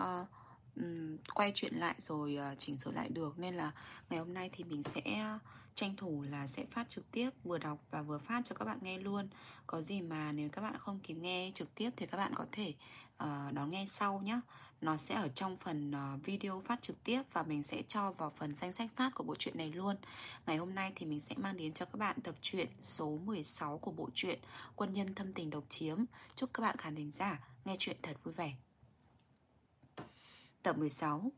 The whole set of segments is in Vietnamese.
uh, um, quay chuyện lại rồi uh, chỉnh sửa lại được. Nên là ngày hôm nay thì mình sẽ tranh thủ là sẽ phát trực tiếp Vừa đọc và vừa phát cho các bạn nghe luôn. Có gì mà nếu các bạn không kịp nghe trực tiếp Thì các bạn có thể uh, đón nghe sau nhé Nó sẽ ở trong phần uh, video phát trực tiếp Và mình sẽ cho vào phần danh sách phát của bộ truyện này luôn. Ngày hôm nay thì mình sẽ mang đến cho các bạn tập truyện số 16 của bộ truyện Quân nhân thâm tình độc chiếm. Chúc các bạn khán thính giả nghe chuyện thật vui vẻ. Tập 16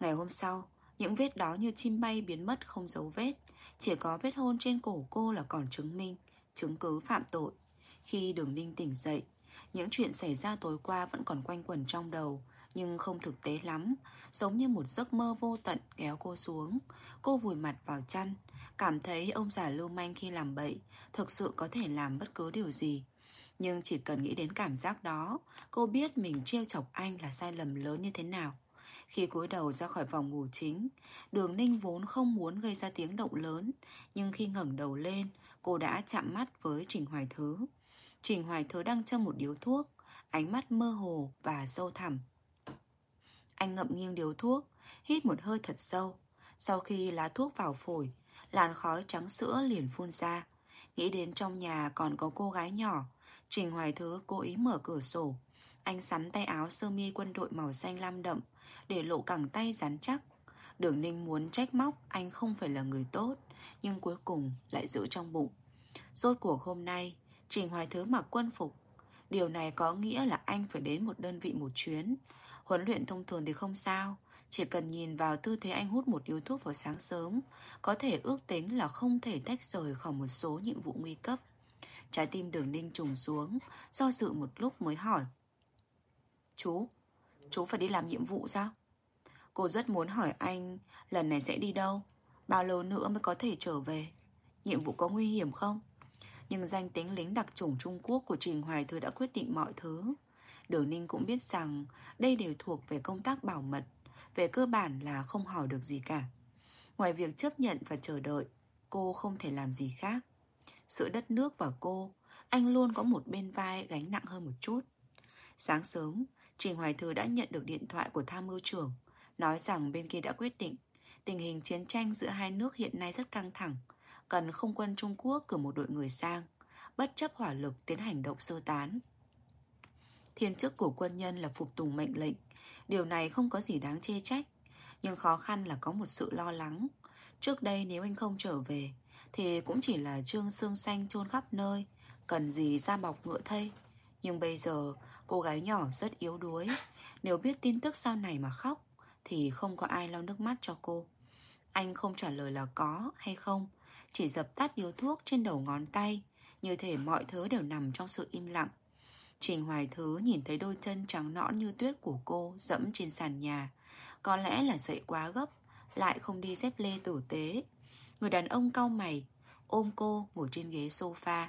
Ngày hôm sau, những vết đó như chim bay biến mất không dấu vết. Chỉ có vết hôn trên cổ cô là còn chứng minh Chứng cứ phạm tội. Khi đường ninh tỉnh dậy Những chuyện xảy ra tối qua vẫn còn quanh quẩn trong đầu Nhưng không thực tế lắm. Giống như một giấc mơ vô tận kéo cô xuống. Cô vùi mặt vào chăn Cảm thấy ông già lưu manh khi làm bậy Thực sự có thể làm bất cứ điều gì. Nhưng chỉ cần nghĩ đến cảm giác đó, Cô biết mình trêu chọc anh là sai lầm lớn như thế nào. Khi cúi đầu ra khỏi phòng ngủ chính, Đường ninh vốn không muốn gây ra tiếng động lớn, Nhưng khi ngẩng đầu lên, Cô đã chạm mắt với Trình Hoài Thứ. Trình Hoài Thứ đang châm một điếu thuốc, Ánh mắt mơ hồ và sâu thẳm. Anh ngậm nghiêng điếu thuốc, Hít một hơi thật sâu. Sau khi lá thuốc vào phổi, Làn khói trắng sữa liền phun ra. Nghĩ đến trong nhà còn có cô gái nhỏ Trình Hoài Thứ cố ý mở cửa sổ. Anh sắn tay áo sơ mi quân đội màu xanh lam đậm, Để lộ cẳng tay rắn chắc. Đường Ninh muốn trách móc, anh không phải là người tốt, Nhưng cuối cùng lại giữ trong bụng. Rốt cuộc hôm nay, Trình Hoài Thứ mặc quân phục. Điều này có nghĩa là anh phải đến một đơn vị một chuyến. Huấn luyện thông thường thì không sao, Chỉ cần nhìn vào tư thế anh hút một điếu thuốc vào sáng sớm, Có thể ước tính là không thể tách rời khỏi một số nhiệm vụ nguy cấp. Trái tim đường ninh trùng xuống, Do dự một lúc mới hỏi. Chú Chú phải đi làm nhiệm vụ sao? Cô rất muốn hỏi anh, Lần này sẽ đi đâu? Bao lâu nữa mới có thể trở về? Nhiệm vụ có nguy hiểm không? Nhưng danh tính lính đặc chủng Trung Quốc của Trình Hoài Thư đã quyết định mọi thứ. Đường Ninh cũng biết rằng Đây đều thuộc về công tác bảo mật, Về cơ bản là không hỏi được gì cả. Ngoài việc chấp nhận và chờ đợi, Cô không thể làm gì khác giữa đất nước và cô, Anh luôn có một bên vai gánh nặng hơn một chút. Sáng sớm, Trình Hoài Thư đã nhận được điện thoại của tham mưu trưởng, Nói rằng bên kia đã quyết định. Tình hình chiến tranh giữa hai nước hiện nay rất căng thẳng, Cần không quân Trung Quốc cử một đội người sang, Bất chấp hỏa lực tiến hành động sơ tán. Thiên chức của quân nhân là phục tùng mệnh lệnh, Điều này không có gì đáng chê trách, Nhưng khó khăn là có một sự lo lắng. Trước đây nếu anh không trở về thì cũng chỉ là trương xương xanh chôn khắp nơi Cần gì ra bọc ngựa thây Nhưng bây giờ cô gái nhỏ rất yếu đuối Nếu biết tin tức sau này mà khóc Thì không có ai lau nước mắt cho cô Anh không trả lời là có hay không Chỉ dập tắt điếu thuốc trên đầu ngón tay Như thể mọi thứ đều nằm trong sự im lặng Trình Hoài Thứ nhìn thấy đôi chân trắng nõn như tuyết của cô dẫm trên sàn nhà. Có lẽ là dậy quá gấp, lại không đi dép lê tử tế. Người đàn ông cau mày, ôm cô ngồi trên ghế sofa,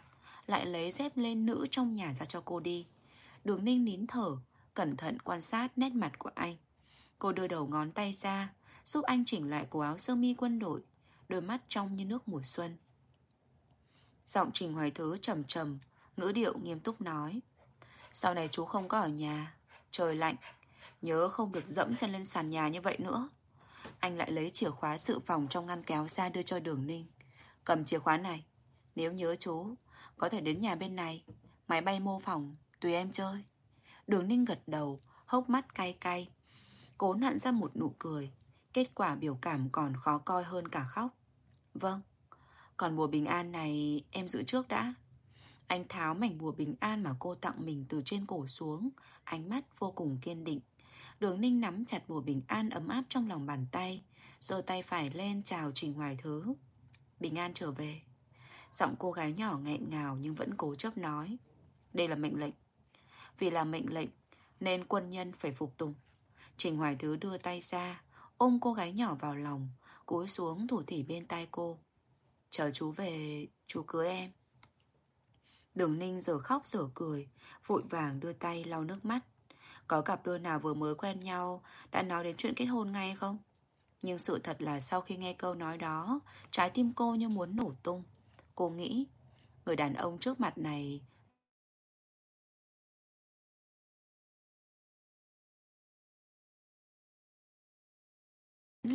lại lấy dép lên nữ trong nhà ra cho cô đi. Đường ninh nín thở, cẩn thận quan sát nét mặt của anh. Cô đưa đầu ngón tay ra, giúp anh chỉnh lại cổ áo sơ mi quân đội, đôi mắt trong như nước mùa xuân. Giọng Trình Hoài Thứ trầm trầm, ngữ điệu nghiêm túc nói. Sau này chú không có ở nhà Trời lạnh Nhớ không được dẫm chân lên sàn nhà như vậy nữa anh lại lấy chìa khóa sự phòng trong ngăn kéo ra đưa cho đường ninh. Cầm chìa khóa này, Nếu nhớ chú, Có thể đến nhà bên này. Máy bay mô phỏng, Tùy em chơi. Đường ninh gật đầu, Hốc mắt cay cay. Cố nặn ra một nụ cười. Kết quả biểu cảm còn khó coi hơn cả khóc. Vâng Còn bùa bình an này em giữ trước đã. Anh tháo mảnh bùa bình an mà cô tặng mình từ trên cổ xuống. Ánh mắt vô cùng kiên định. Đường ninh nắm chặt bùa bình an ấm áp trong lòng bàn tay, giơ tay phải lên chào Trình Hoài Thứ. Bình an trở về. Giọng cô gái nhỏ nghẹn ngào nhưng vẫn cố chấp nói, Đây là mệnh lệnh. Vì là mệnh lệnh, Nên quân nhân phải phục tùng. Trình Hoài Thứ đưa tay ra, Ôm cô gái nhỏ vào lòng, Cúi xuống thủ thỉ bên tai cô. Chờ chú về, Chú cưới em. Đường ninh giờ khóc giờ cười, Vội vàng đưa tay lau nước mắt. Có cặp đôi nào vừa mới quen nhau Đã nói đến chuyện kết hôn ngay không Nhưng sự thật là sau khi nghe câu nói đó Trái tim cô như muốn nổ tung Cô nghĩ Người đàn ông trước mặt này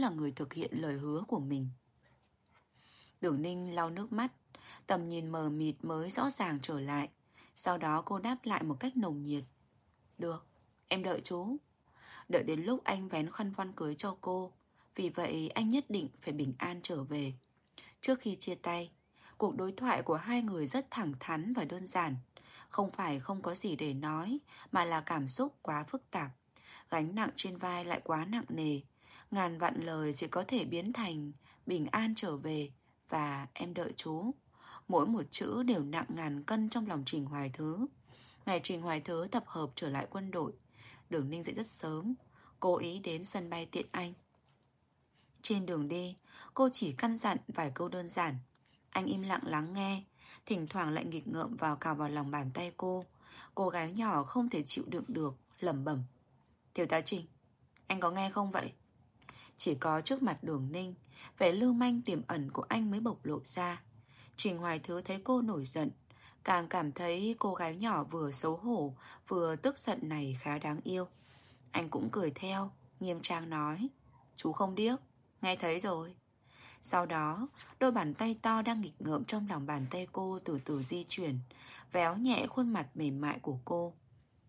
là người thực hiện lời hứa của mình. Đường Ninh lau nước mắt, tầm nhìn mờ mịt mới rõ ràng trở lại. Sau đó cô đáp lại một cách nồng nhiệt. Được, em đợi chú. Đợi đến lúc anh vén khăn voan cưới cho cô. Vì vậy anh nhất định phải bình an trở về. Trước khi chia tay, cuộc đối thoại của hai người rất thẳng thắn và đơn giản. Không phải không có gì để nói, mà là cảm xúc quá phức tạp. Gánh nặng trên vai lại quá nặng nề. Ngàn vạn lời chỉ có thể biến thành bình an trở về và em đợi chú. Mỗi một chữ đều nặng ngàn cân trong lòng Trình Hoài Thứ. Ngày Trình Hoài Thứ tập hợp trở lại quân đội, Đường Ninh dậy rất sớm, cố ý đến sân bay tiện anh. Trên đường đi, cô chỉ căn dặn vài câu đơn giản. Anh im lặng lắng nghe, thỉnh thoảng lại nghịch ngợm vào cào vào lòng bàn tay cô. Cô gái nhỏ không thể chịu đựng được, lẩm bẩm. Thiếu tá Trình, anh có nghe không vậy? Chỉ có trước mặt đường ninh Vẻ lưu manh tiềm ẩn của anh mới bộc lộ ra Trình Hoài Thứ thấy cô nổi giận Càng cảm thấy cô gái nhỏ vừa xấu hổ, Vừa tức giận này khá đáng yêu. Anh cũng cười theo, Nghiêm trang nói, Chú không điếc, Nghe thấy rồi. Sau đó, đôi bàn tay to đang nghịch ngợm trong lòng bàn tay cô từ từ di chuyển, Véo nhẹ khuôn mặt mềm mại của cô.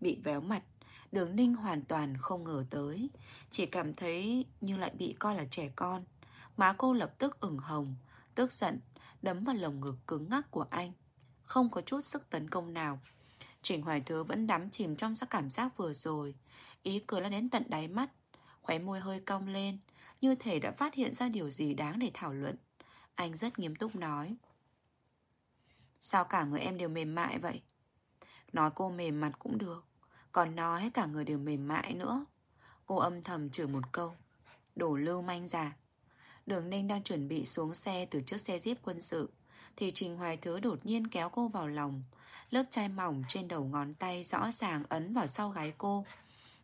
Bị véo mặt, Đường ninh hoàn toàn không ngờ tới, Chỉ cảm thấy như lại bị coi là trẻ con Má cô lập tức ửng hồng, Tức giận, Đấm vào lồng ngực cứng ngắc của anh. Không có chút sức tấn công nào. Trình Hoài Thứ vẫn đắm chìm trong các cảm giác vừa rồi. Ý cười lên đến tận đáy mắt, Khóe môi hơi cong lên, Như thể đã phát hiện ra điều gì đáng để thảo luận. Anh rất nghiêm túc nói. Sao cả người em đều mềm mại vậy? Nói cô mềm mặt cũng được, còn nói cả người đều mềm mại nữa. Cô âm thầm chửi một câu. Đổ lưu manh già Đường Ninh đang chuẩn bị xuống xe từ chiếc xe jeep quân sự. Thì Trình Hoài Thứ đột nhiên kéo cô vào lòng. Lớp chai mỏng trên đầu ngón tay rõ ràng ấn vào sau gái cô.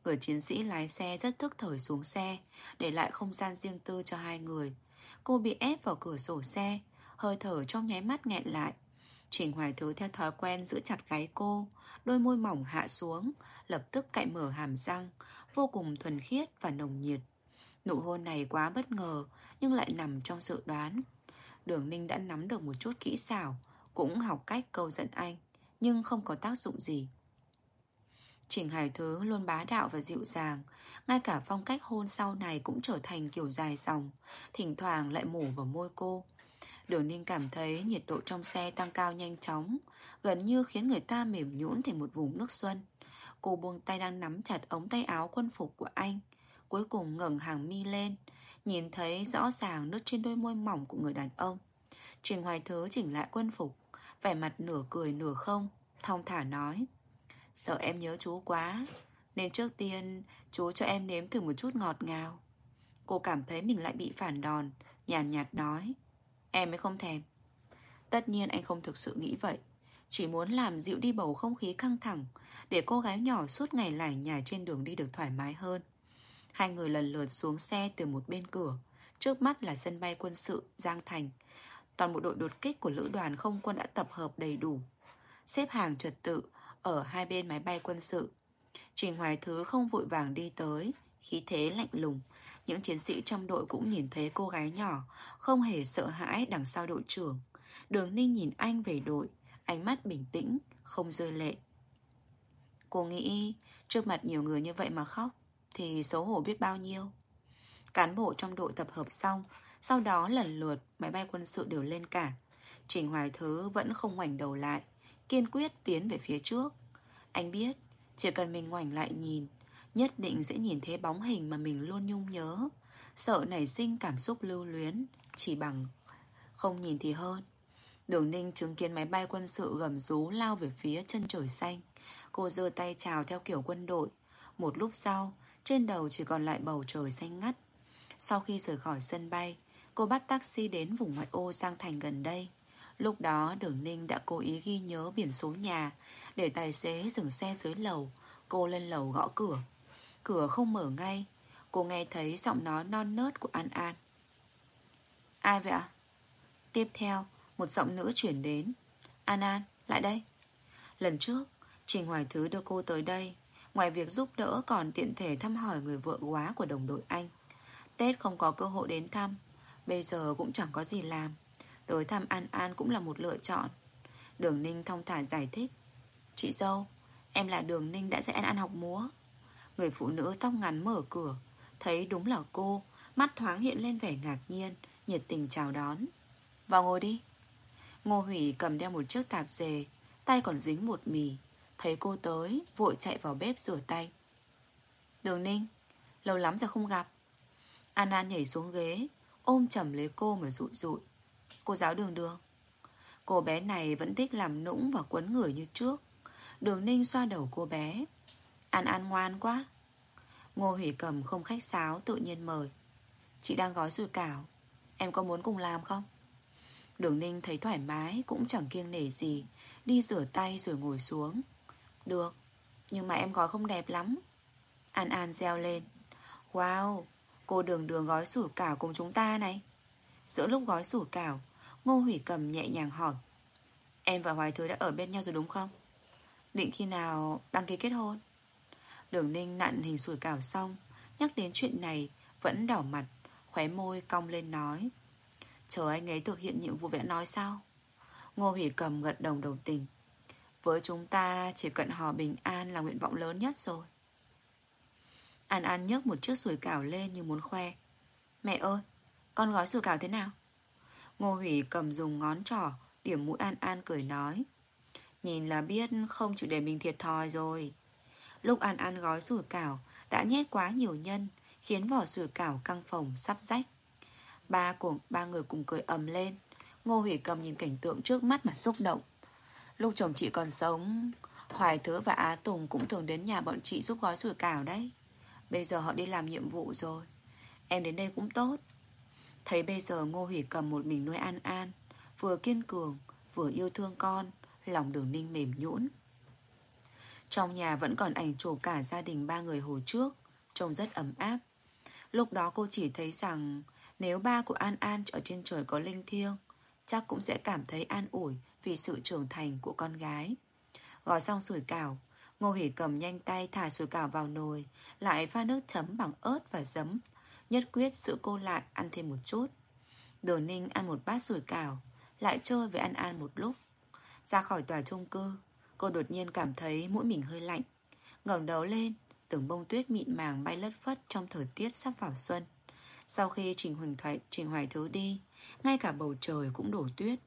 Người chiến sĩ lái xe rất thức thời xuống xe, Để lại không gian riêng tư cho hai người. Cô bị ép vào cửa sổ xe, Hơi thở trong nháy mắt nghẹn lại. Trình Hoài Thứ theo thói quen giữ chặt gáy cô, Đôi môi mỏng hạ xuống, Lập tức cạy mở hàm răng, Vô cùng thuần khiết và nồng nhiệt. Nụ hôn này quá bất ngờ, Nhưng lại nằm trong dự đoán. Đường Ninh đã nắm được một chút kỹ xảo, Cũng học cách câu dẫn anh, Nhưng không có tác dụng gì. Trình Hải Thứ luôn bá đạo và dịu dàng, Ngay cả phong cách hôn sau này Cũng trở thành kiểu dài dòng, Thỉnh thoảng lại mổ vào môi cô. Đường Ninh cảm thấy nhiệt độ trong xe tăng cao nhanh chóng, Gần như khiến người ta mềm nhũn thành một vùng nước xuân. Cô buông tay đang nắm chặt ống tay áo quân phục của anh, Cuối cùng ngẩng hàng mi lên Nhìn thấy rõ ràng nước trên đôi môi mỏng của người đàn ông. Trình Hoài Thứ chỉnh lại quân phục Vẻ mặt nửa cười nửa không Thong thả nói Sợ em nhớ chú quá Nên trước tiên chú cho em nếm thử một chút ngọt ngào. Cô cảm thấy mình lại bị phản đòn Nhàn nhạt, nhạt nói Em mới không thèm. Tất nhiên anh không thực sự nghĩ vậy Chỉ muốn làm dịu đi bầu không khí căng thẳng Để cô gái nhỏ suốt ngày lải nhải trên đường đi được thoải mái hơn. Hai người lần lượt xuống xe từ một bên cửa. Trước mắt là sân bay quân sự, Giang Thành. Toàn bộ đội đột kích của lữ đoàn không quân đã tập hợp đầy đủ. Xếp hàng trật tự Ở hai bên máy bay quân sự. Trình Hoài Thứ không vội vàng đi tới, Khí thế lạnh lùng. Những chiến sĩ trong đội cũng nhìn thấy cô gái nhỏ, Không hề sợ hãi đằng sau đội trưởng. Đường Ninh nhìn anh về đội, Ánh mắt bình tĩnh, Không rơi lệ. Cô nghĩ trước mặt nhiều người như vậy mà khóc. Thì xấu hổ biết bao nhiêu. Cán bộ trong đội tập hợp xong, Sau đó lần lượt máy bay quân sự đều lên cả Trình Hoài Thứ vẫn không ngoảnh đầu lại, Kiên quyết tiến về phía trước. Anh biết, Chỉ cần mình ngoảnh lại nhìn, Nhất định sẽ nhìn thấy bóng hình mà mình luôn nhung nhớ. Sợ nảy sinh cảm xúc lưu luyến, Chỉ bằng Không nhìn thì hơn. Đường ninh chứng kiến máy bay quân sự gầm rú lao về phía chân trời xanh. Cô giơ tay chào theo kiểu quân đội. Một lúc sau trên đầu chỉ còn lại bầu trời xanh ngắt. Sau khi rời khỏi sân bay Cô bắt taxi đến vùng ngoại ô Giang Thành gần đây. Lúc đó Đường Ninh đã cố ý ghi nhớ biển số nhà. Để tài xế dừng xe dưới lầu Cô lên lầu gõ cửa. Cửa không mở ngay. Cô nghe thấy giọng nói non nớt của An An. Ai vậy ạ? Tiếp theo Một giọng nữ chuyển đến. An An, lại đây. Lần trước, Trình Hoài Thứ đưa cô tới đây Ngoài việc giúp đỡ còn tiện thể thăm hỏi người vợ quá của đồng đội anh. Tết không có cơ hội đến thăm, Bây giờ cũng chẳng có gì làm. Tới thăm An An cũng là một lựa chọn. Đường Ninh thông thả giải thích. Chị dâu, Em là Đường Ninh đã dạy An An học múa. Người phụ nữ tóc ngắn mở cửa, Thấy đúng là cô, Mắt thoáng hiện lên vẻ ngạc nhiên, Nhiệt tình chào đón. Vào ngồi đi. Ngô Hủy cầm đeo một chiếc tạp dề, Tay còn dính một mì. Thấy cô tới, Vội chạy vào bếp rửa tay. Đường Ninh, Lâu lắm rồi không gặp. An An nhảy xuống ghế, Ôm chầm lấy cô mà rụi rụi. Cô giáo đường đường. Cô bé này vẫn thích làm nũng và quấn người như trước. Đường Ninh xoa đầu cô bé. An An ngoan quá. Ngô Hủy cầm không khách sáo tự nhiên mời. Chị đang gói sủi cảo. Em có muốn cùng làm không? Đường Ninh thấy thoải mái Cũng chẳng kiêng nể gì, Đi rửa tay rồi ngồi xuống. Được. Nhưng mà em gói không đẹp lắm. An An reo lên. Wow, Cô đường đường gói sủi cảo cùng chúng ta này. Giữa lúc gói sủi cảo, Ngô Hủy cầm nhẹ nhàng hỏi. Em và Hoài Thứ đã ở bên nhau rồi đúng không? Định khi nào đăng ký kết hôn? Đường Ninh nặn hình sủi cảo xong, Nhắc đến chuyện này, Vẫn đỏ mặt, Khóe môi cong lên nói. Chờ anh ấy thực hiện nhiệm vụ đã nói sao? Ngô Hủy cầm gật đồng đầu tình. Với chúng ta, chỉ cần hò bình, an là nguyện vọng lớn nhất rồi. An An nhấc một chiếc sủi cảo lên như muốn khoe. Mẹ ơi, Con gói sủi cảo thế nào? Ngô Hủy cầm dùng ngón trỏ, Điểm mũi An An cười nói. Nhìn là biết không chịu để mình thiệt thòi rồi. Lúc An An gói sủi cảo, Đã nhét quá nhiều nhân, Khiến vỏ sủi cảo căng phồng sắp rách. Ba cùng ba người cùng cười ầm lên. Ngô Hủy cầm nhìn cảnh tượng trước mắt mà xúc động. Lúc chồng chị còn sống, Hoài Thứ và Á Tùng cũng thường đến nhà bọn chị giúp gói sủi cảo đấy. Bây giờ họ đi làm nhiệm vụ rồi. Em đến đây cũng tốt. Thấy bây giờ Ngô Hủy cầm một mình nuôi An An, Vừa kiên cường, Vừa yêu thương con, Lòng đường ninh mềm nhũn. Trong nhà vẫn còn ảnh chụp cả gia đình ba người hồi trước, Trông rất ấm áp. Lúc đó cô chỉ thấy rằng Nếu ba của An An ở trên trời có linh thiêng, Chắc cũng sẽ cảm thấy an ủi vì sự trưởng thành của con gái. Gói xong sủi cảo Ngô Hỷ cầm nhanh tay thả sủi cảo vào nồi Lại pha nước chấm bằng ớt và giấm Nhất quyết giữ cô lại ăn thêm một chút. Đồ Ninh ăn một bát sủi cảo Lại chơi với An An một lúc. Ra khỏi tòa chung cư Cô đột nhiên cảm thấy mũi mình hơi lạnh. Ngẩng đầu lên Từng bông tuyết mịn màng bay lất phất Trong thời tiết sắp vào xuân. Sau khi Trình Huỳnh Thoại, Trình Hoài Thứ đi Ngay cả bầu trời cũng đổ tuyết.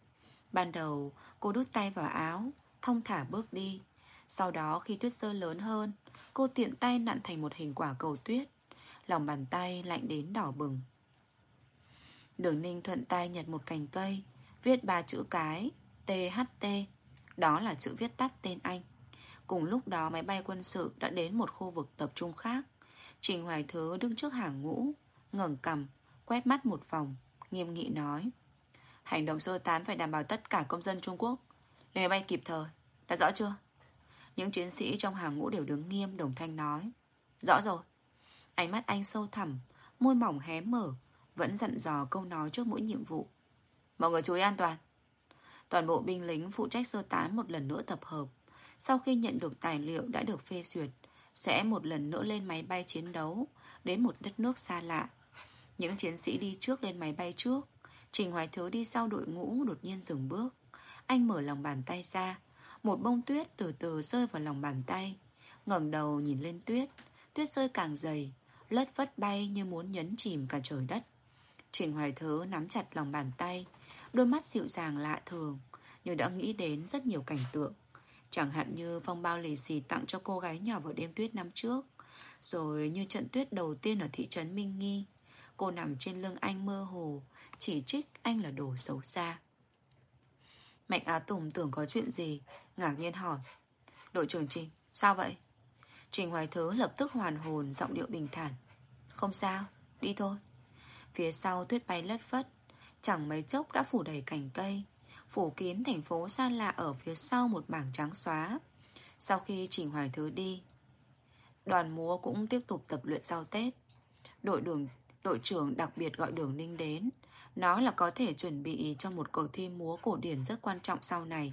Ban đầu cô đút tay vào áo Thông thả bước đi. Sau đó khi tuyết rơi lớn hơn Cô tiện tay nặn thành một hình quả cầu tuyết. Lòng bàn tay lạnh đến đỏ bừng. Đường ninh thuận tay nhặt một cành cây Viết ba chữ cái THT Đó là chữ viết tắt tên anh. Cùng lúc đó máy bay quân sự đã đến một khu vực tập trung khác. Trình Hoài Thứ đứng trước hàng ngũ ngẩng cằm, Quét mắt một vòng Nghiêm nghị nói. Hành động sơ tán phải đảm bảo tất cả công dân Trung Quốc. Lên máy bay kịp thời. Đã rõ chưa? Những chiến sĩ trong hàng ngũ đều đứng nghiêm, đồng thanh nói. Rõ rồi. Ánh mắt anh sâu thẳm, Môi mỏng hé mở, Vẫn dặn dò câu nói trước mỗi nhiệm vụ. Mọi người chú ý an toàn. Toàn bộ binh lính phụ trách sơ tán một lần nữa tập hợp. Sau khi nhận được tài liệu đã được phê duyệt, Sẽ một lần nữa lên máy bay chiến đấu Đến một đất nước xa lạ. Những chiến sĩ đi trước lên máy bay trước Trình Hoài Thứ đi sau đội ngũ đột nhiên dừng bước. Anh mở lòng bàn tay ra. Một bông tuyết từ từ rơi vào lòng bàn tay. Ngẩng đầu nhìn lên tuyết. Tuyết rơi càng dày. Lất vất bay như muốn nhấn chìm cả trời đất. Trình Hoài Thứ nắm chặt lòng bàn tay. Đôi mắt dịu dàng lạ thường Nhưng đã nghĩ đến rất nhiều cảnh tượng. Chẳng hạn như phong bao lì xì tặng cho cô gái nhỏ vào đêm tuyết năm trước. Rồi như trận tuyết đầu tiên ở thị trấn Minh Nghi Cô nằm trên lưng anh mơ hồ Chỉ trích anh là đồ xấu xa. Mạnh Á Tùng tưởng có chuyện gì Ngạc nhiên hỏi. Đội trưởng Trình, sao vậy? Trình Hoài Thứ lập tức hoàn hồn Giọng điệu bình thản. Không sao, đi thôi. Phía sau tuyết bay lất phất Chẳng mấy chốc đã phủ đầy cành cây Phủ kín thành phố xa lạ ở phía sau một mảng trắng xóa. Sau khi Trình Hoài Thứ đi Đoàn múa cũng tiếp tục tập luyện sau Tết. Đội đường đội trưởng đặc biệt gọi đường Ninh đến Nói là có thể chuẩn bị cho một cuộc thi múa cổ điển rất quan trọng sau này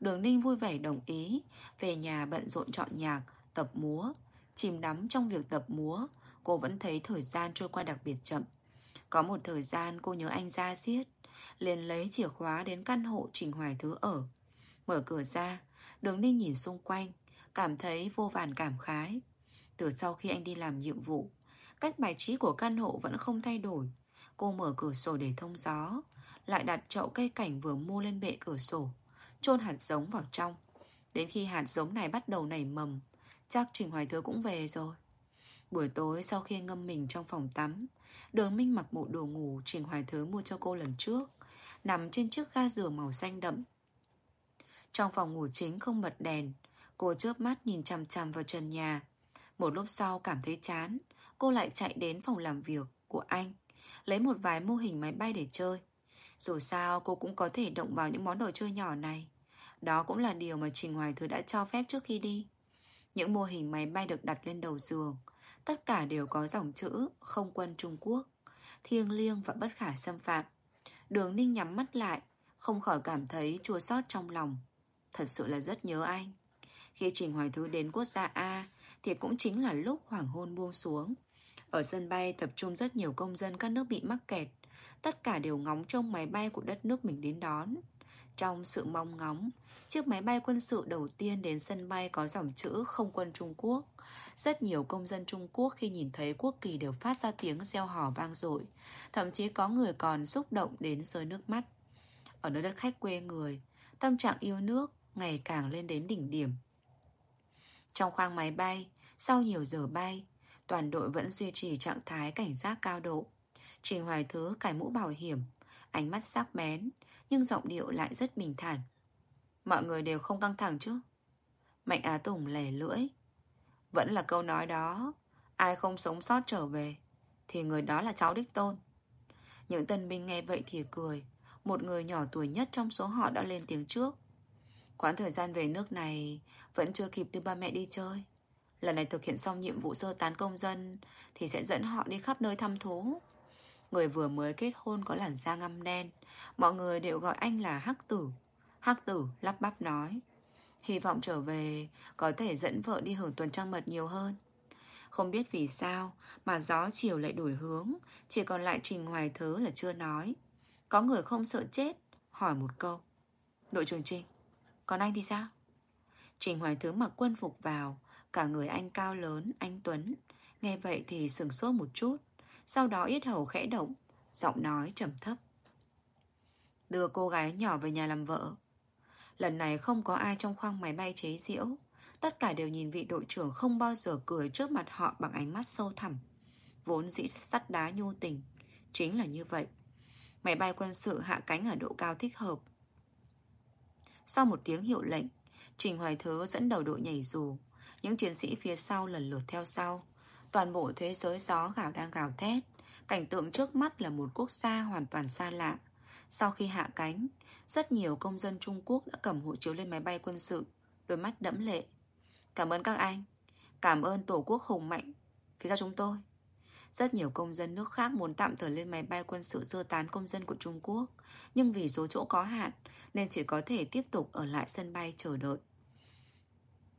Đường Ninh vui vẻ đồng ý Về nhà bận rộn chọn nhạc, tập múa Chìm đắm trong việc tập múa Cô vẫn thấy thời gian trôi qua đặc biệt chậm Có một thời gian cô nhớ anh ra xiết, liền lấy chìa khóa đến căn hộ Trình Hoài Thứ ở. Mở cửa ra, đường ninh nhìn xung quanh, cảm thấy vô vàn cảm khái. Từ sau khi anh đi làm nhiệm vụ, cách bài trí của căn hộ vẫn không thay đổi. Cô mở cửa sổ để thông gió, lại đặt chậu cây cảnh vừa mua lên bệ cửa sổ, chôn hạt giống vào trong. Đến khi hạt giống này bắt đầu nảy mầm, chắc Trình Hoài Thứ cũng về rồi. Buổi tối sau khi ngâm mình trong phòng tắm, Đường Minh mặc bộ đồ ngủ Trình Hoài Thứ mua cho cô lần trước, nằm trên chiếc ga giường màu xanh đậm. Trong phòng ngủ chính không bật đèn, cô chớp mắt nhìn chằm chằm vào trần nhà. Một lúc sau cảm thấy chán, cô lại chạy đến phòng làm việc của anh, lấy một vài mô hình máy bay để chơi. Dù sao cô cũng có thể động vào những món đồ chơi nhỏ này. Đó cũng là điều mà Trình Hoài Thứ đã cho phép trước khi đi. Những mô hình máy bay được đặt lên đầu giường, tất cả đều có dòng chữ không quân Trung Quốc, thiêng liêng và bất khả xâm phạm. Đường Ninh nhắm mắt lại, không khỏi cảm thấy chua xót trong lòng. Thật sự là rất nhớ anh. Khi Trình Hoài Thứ đến quốc gia A thì cũng chính là lúc hoàng hôn buông xuống. Ở sân bay tập trung rất nhiều công dân các nước bị mắc kẹt. Tất cả đều ngóng trông máy bay của đất nước mình đến đón. Trong sự mong ngóng, chiếc máy bay quân sự đầu tiên đến sân bay có dòng chữ không quân Trung Quốc. Rất nhiều công dân Trung Quốc khi nhìn thấy quốc kỳ đều phát ra tiếng reo hò vang dội. Thậm chí có người còn xúc động đến rơi nước mắt. Ở nơi đất khách quê người, tâm trạng yêu nước ngày càng lên đến đỉnh điểm. Trong khoang máy bay, sau nhiều giờ bay, toàn đội vẫn duy trì trạng thái cảnh giác cao độ. Trình Hoài Thứ cài mũ bảo hiểm, ánh mắt sắc bén, nhưng giọng điệu lại rất bình thản. Mọi người đều không căng thẳng chứ? Mạnh Á Tùng lẻ lưỡi. Vẫn là câu nói đó, ai không sống sót trở về, thì người đó là cháu đích tôn. Những tân binh nghe vậy thì cười, một người nhỏ tuổi nhất trong số họ đã lên tiếng trước. Quãng thời gian về nước này vẫn chưa kịp đưa ba mẹ đi chơi. Lần này thực hiện xong nhiệm vụ sơ tán công dân thì sẽ dẫn họ đi khắp nơi thăm thú. Người vừa mới kết hôn có làn da ngăm đen, mọi người đều gọi anh là Hắc Tử. Hắc Tử lắp bắp nói, hy vọng trở về có thể dẫn vợ đi hưởng tuần trăng mật nhiều hơn. Không biết vì sao mà gió chiều lại đổi hướng, chỉ còn lại Trình Hoài Thứ là chưa nói. Có người không sợ chết, hỏi một câu. Đội trưởng Trình, còn anh thì sao? Trình Hoài Thứ mặc quân phục vào, cả người anh cao lớn, anh Tuấn. Nghe vậy thì sừng sốt một chút, sau đó yết hầu khẽ động, giọng nói trầm thấp. Đưa cô gái nhỏ về nhà làm vợ. Lần này không có ai trong khoang máy bay chế diễu. Tất cả đều nhìn vị đội trưởng không bao giờ cười trước mặt họ bằng ánh mắt sâu thẳm. Vốn dĩ sắt đá nhu tình. Chính là như vậy. Máy bay quân sự hạ cánh ở độ cao thích hợp. Sau một tiếng hiệu lệnh, Trình Hoài Thứ dẫn đầu đội nhảy dù. Những chiến sĩ phía sau lần lượt theo sau. Toàn bộ thế giới gió gào đang gào thét. Cảnh tượng trước mắt là một quốc gia hoàn toàn xa lạ. Sau khi hạ cánh, rất nhiều công dân Trung Quốc đã cầm hộ chiếu lên máy bay quân sự, đôi mắt đẫm lệ. Cảm ơn các anh, cảm ơn Tổ quốc hùng mạnh phía sau chúng tôi. Rất nhiều công dân nước khác muốn tạm thời lên máy bay quân sự sơ tán công dân của Trung Quốc, nhưng vì số chỗ có hạn nên chỉ có thể tiếp tục ở lại sân bay chờ đợi.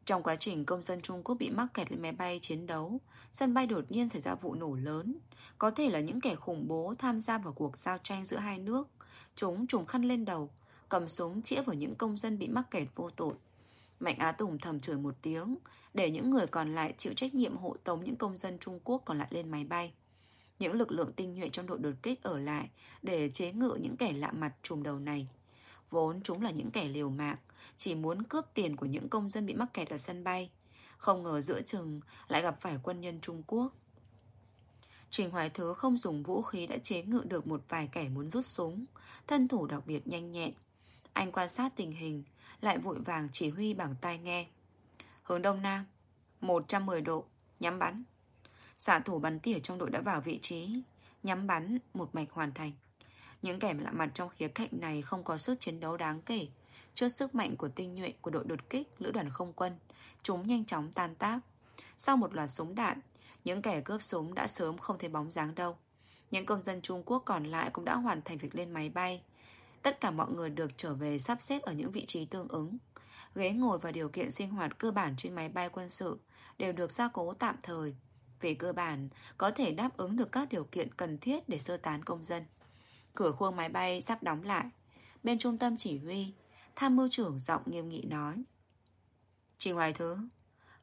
Trong quá trình công dân Trung Quốc bị mắc kẹt lên máy bay chiến đấu, sân bay đột nhiên xảy ra vụ nổ lớn. Có thể là những kẻ khủng bố tham gia vào cuộc giao tranh giữa hai nước. Chúng trùng khăn lên đầu, cầm súng chĩa vào những công dân bị mắc kẹt vô tội. Mạnh Á Tùng thầm chửi một tiếng, để những người còn lại chịu trách nhiệm hộ tống những công dân Trung Quốc còn lại lên máy bay. Những lực lượng tinh nhuệ trong đội đột kích ở lại để chế ngự những kẻ lạ mặt trùm đầu này. Vốn chúng là những kẻ liều mạng, chỉ muốn cướp tiền của những công dân bị mắc kẹt ở sân bay. Không ngờ giữa chừng lại gặp phải quân nhân Trung Quốc. Trình Hoài Thứ không dùng vũ khí đã chế ngự được một vài kẻ muốn rút súng, thân thủ đặc biệt nhanh nhẹn. Anh quan sát tình hình, lại vội vàng chỉ huy bằng tai nghe. Hướng Đông Nam, 110 độ, nhắm bắn. Xạ thủ bắn tỉa trong đội đã vào vị trí, nhắm bắn một mạch hoàn thành. Những kẻ lạ mặt trong khía cạnh này không có sức chiến đấu đáng kể. Trước sức mạnh của tinh nhuệ của đội đột kích lữ đoàn không quân, chúng nhanh chóng tan tác. Sau một loạt súng đạn, những kẻ cướp súng đã sớm không thấy bóng dáng đâu. Những công dân Trung Quốc còn lại cũng đã hoàn thành việc lên máy bay. Tất cả mọi người được trở về sắp xếp ở những vị trí tương ứng. Ghế ngồi và điều kiện sinh hoạt cơ bản trên máy bay quân sự đều được gia cố tạm thời. Về cơ bản, có thể đáp ứng được các điều kiện cần thiết để sơ tán công dân. Cửa khuôn máy bay sắp đóng lại. Bên trung tâm chỉ huy, tham mưu trưởng giọng nghiêm nghị nói. Trình Hoài Thứ,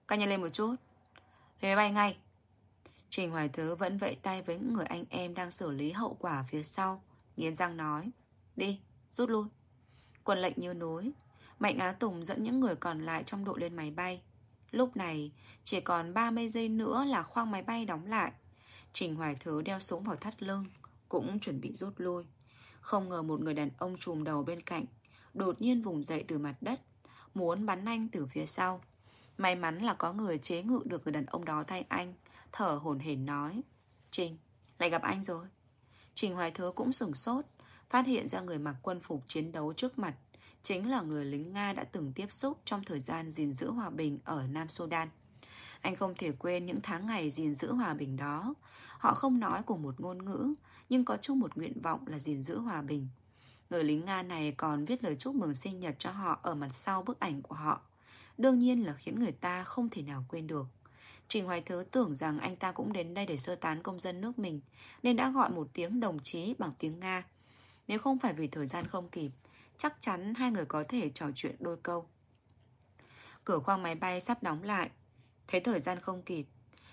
các nhân lên một chút. Lên máy bay ngay. Trình Hoài Thứ vẫn vẫy tay với những người anh em đang xử lý hậu quả phía sau. Nghiến răng nói. Đi, rút lui. Quân lệnh như núi. Mạnh Á Tùng dẫn những người còn lại trong đội lên máy bay. Lúc này, chỉ còn 30 giây nữa là khoang máy bay đóng lại. Trình Hoài Thứ đeo súng vào thắt lưng, cũng chuẩn bị rút lui. Không ngờ một người đàn ông trùm đầu bên cạnh, đột nhiên vùng dậy từ mặt đất, muốn bắn anh từ phía sau. May mắn là có người chế ngự được người đàn ông đó thay anh, thở hổn hển nói. Trình, lại gặp anh rồi. Trình Hoài Thứ cũng sửng sốt, phát hiện ra người mặc quân phục chiến đấu trước mặt chính là người lính Nga đã từng tiếp xúc trong thời gian gìn giữ hòa bình ở Nam Sudan. Anh không thể quên những tháng ngày gìn giữ hòa bình đó. Họ không nói cùng một ngôn ngữ, nhưng có chung một nguyện vọng là gìn giữ hòa bình. Người lính Nga này còn viết lời chúc mừng sinh nhật cho họ ở mặt sau bức ảnh của họ. Đương nhiên là khiến người ta không thể nào quên được. Trình Hoài Thứ tưởng rằng anh ta cũng đến đây để sơ tán công dân nước mình, nên đã gọi một tiếng đồng chí bằng tiếng Nga. Nếu không phải vì thời gian không kịp, chắc chắn hai người có thể trò chuyện đôi câu. Cửa khoang máy bay sắp đóng lại. Thấy thời gian không kịp,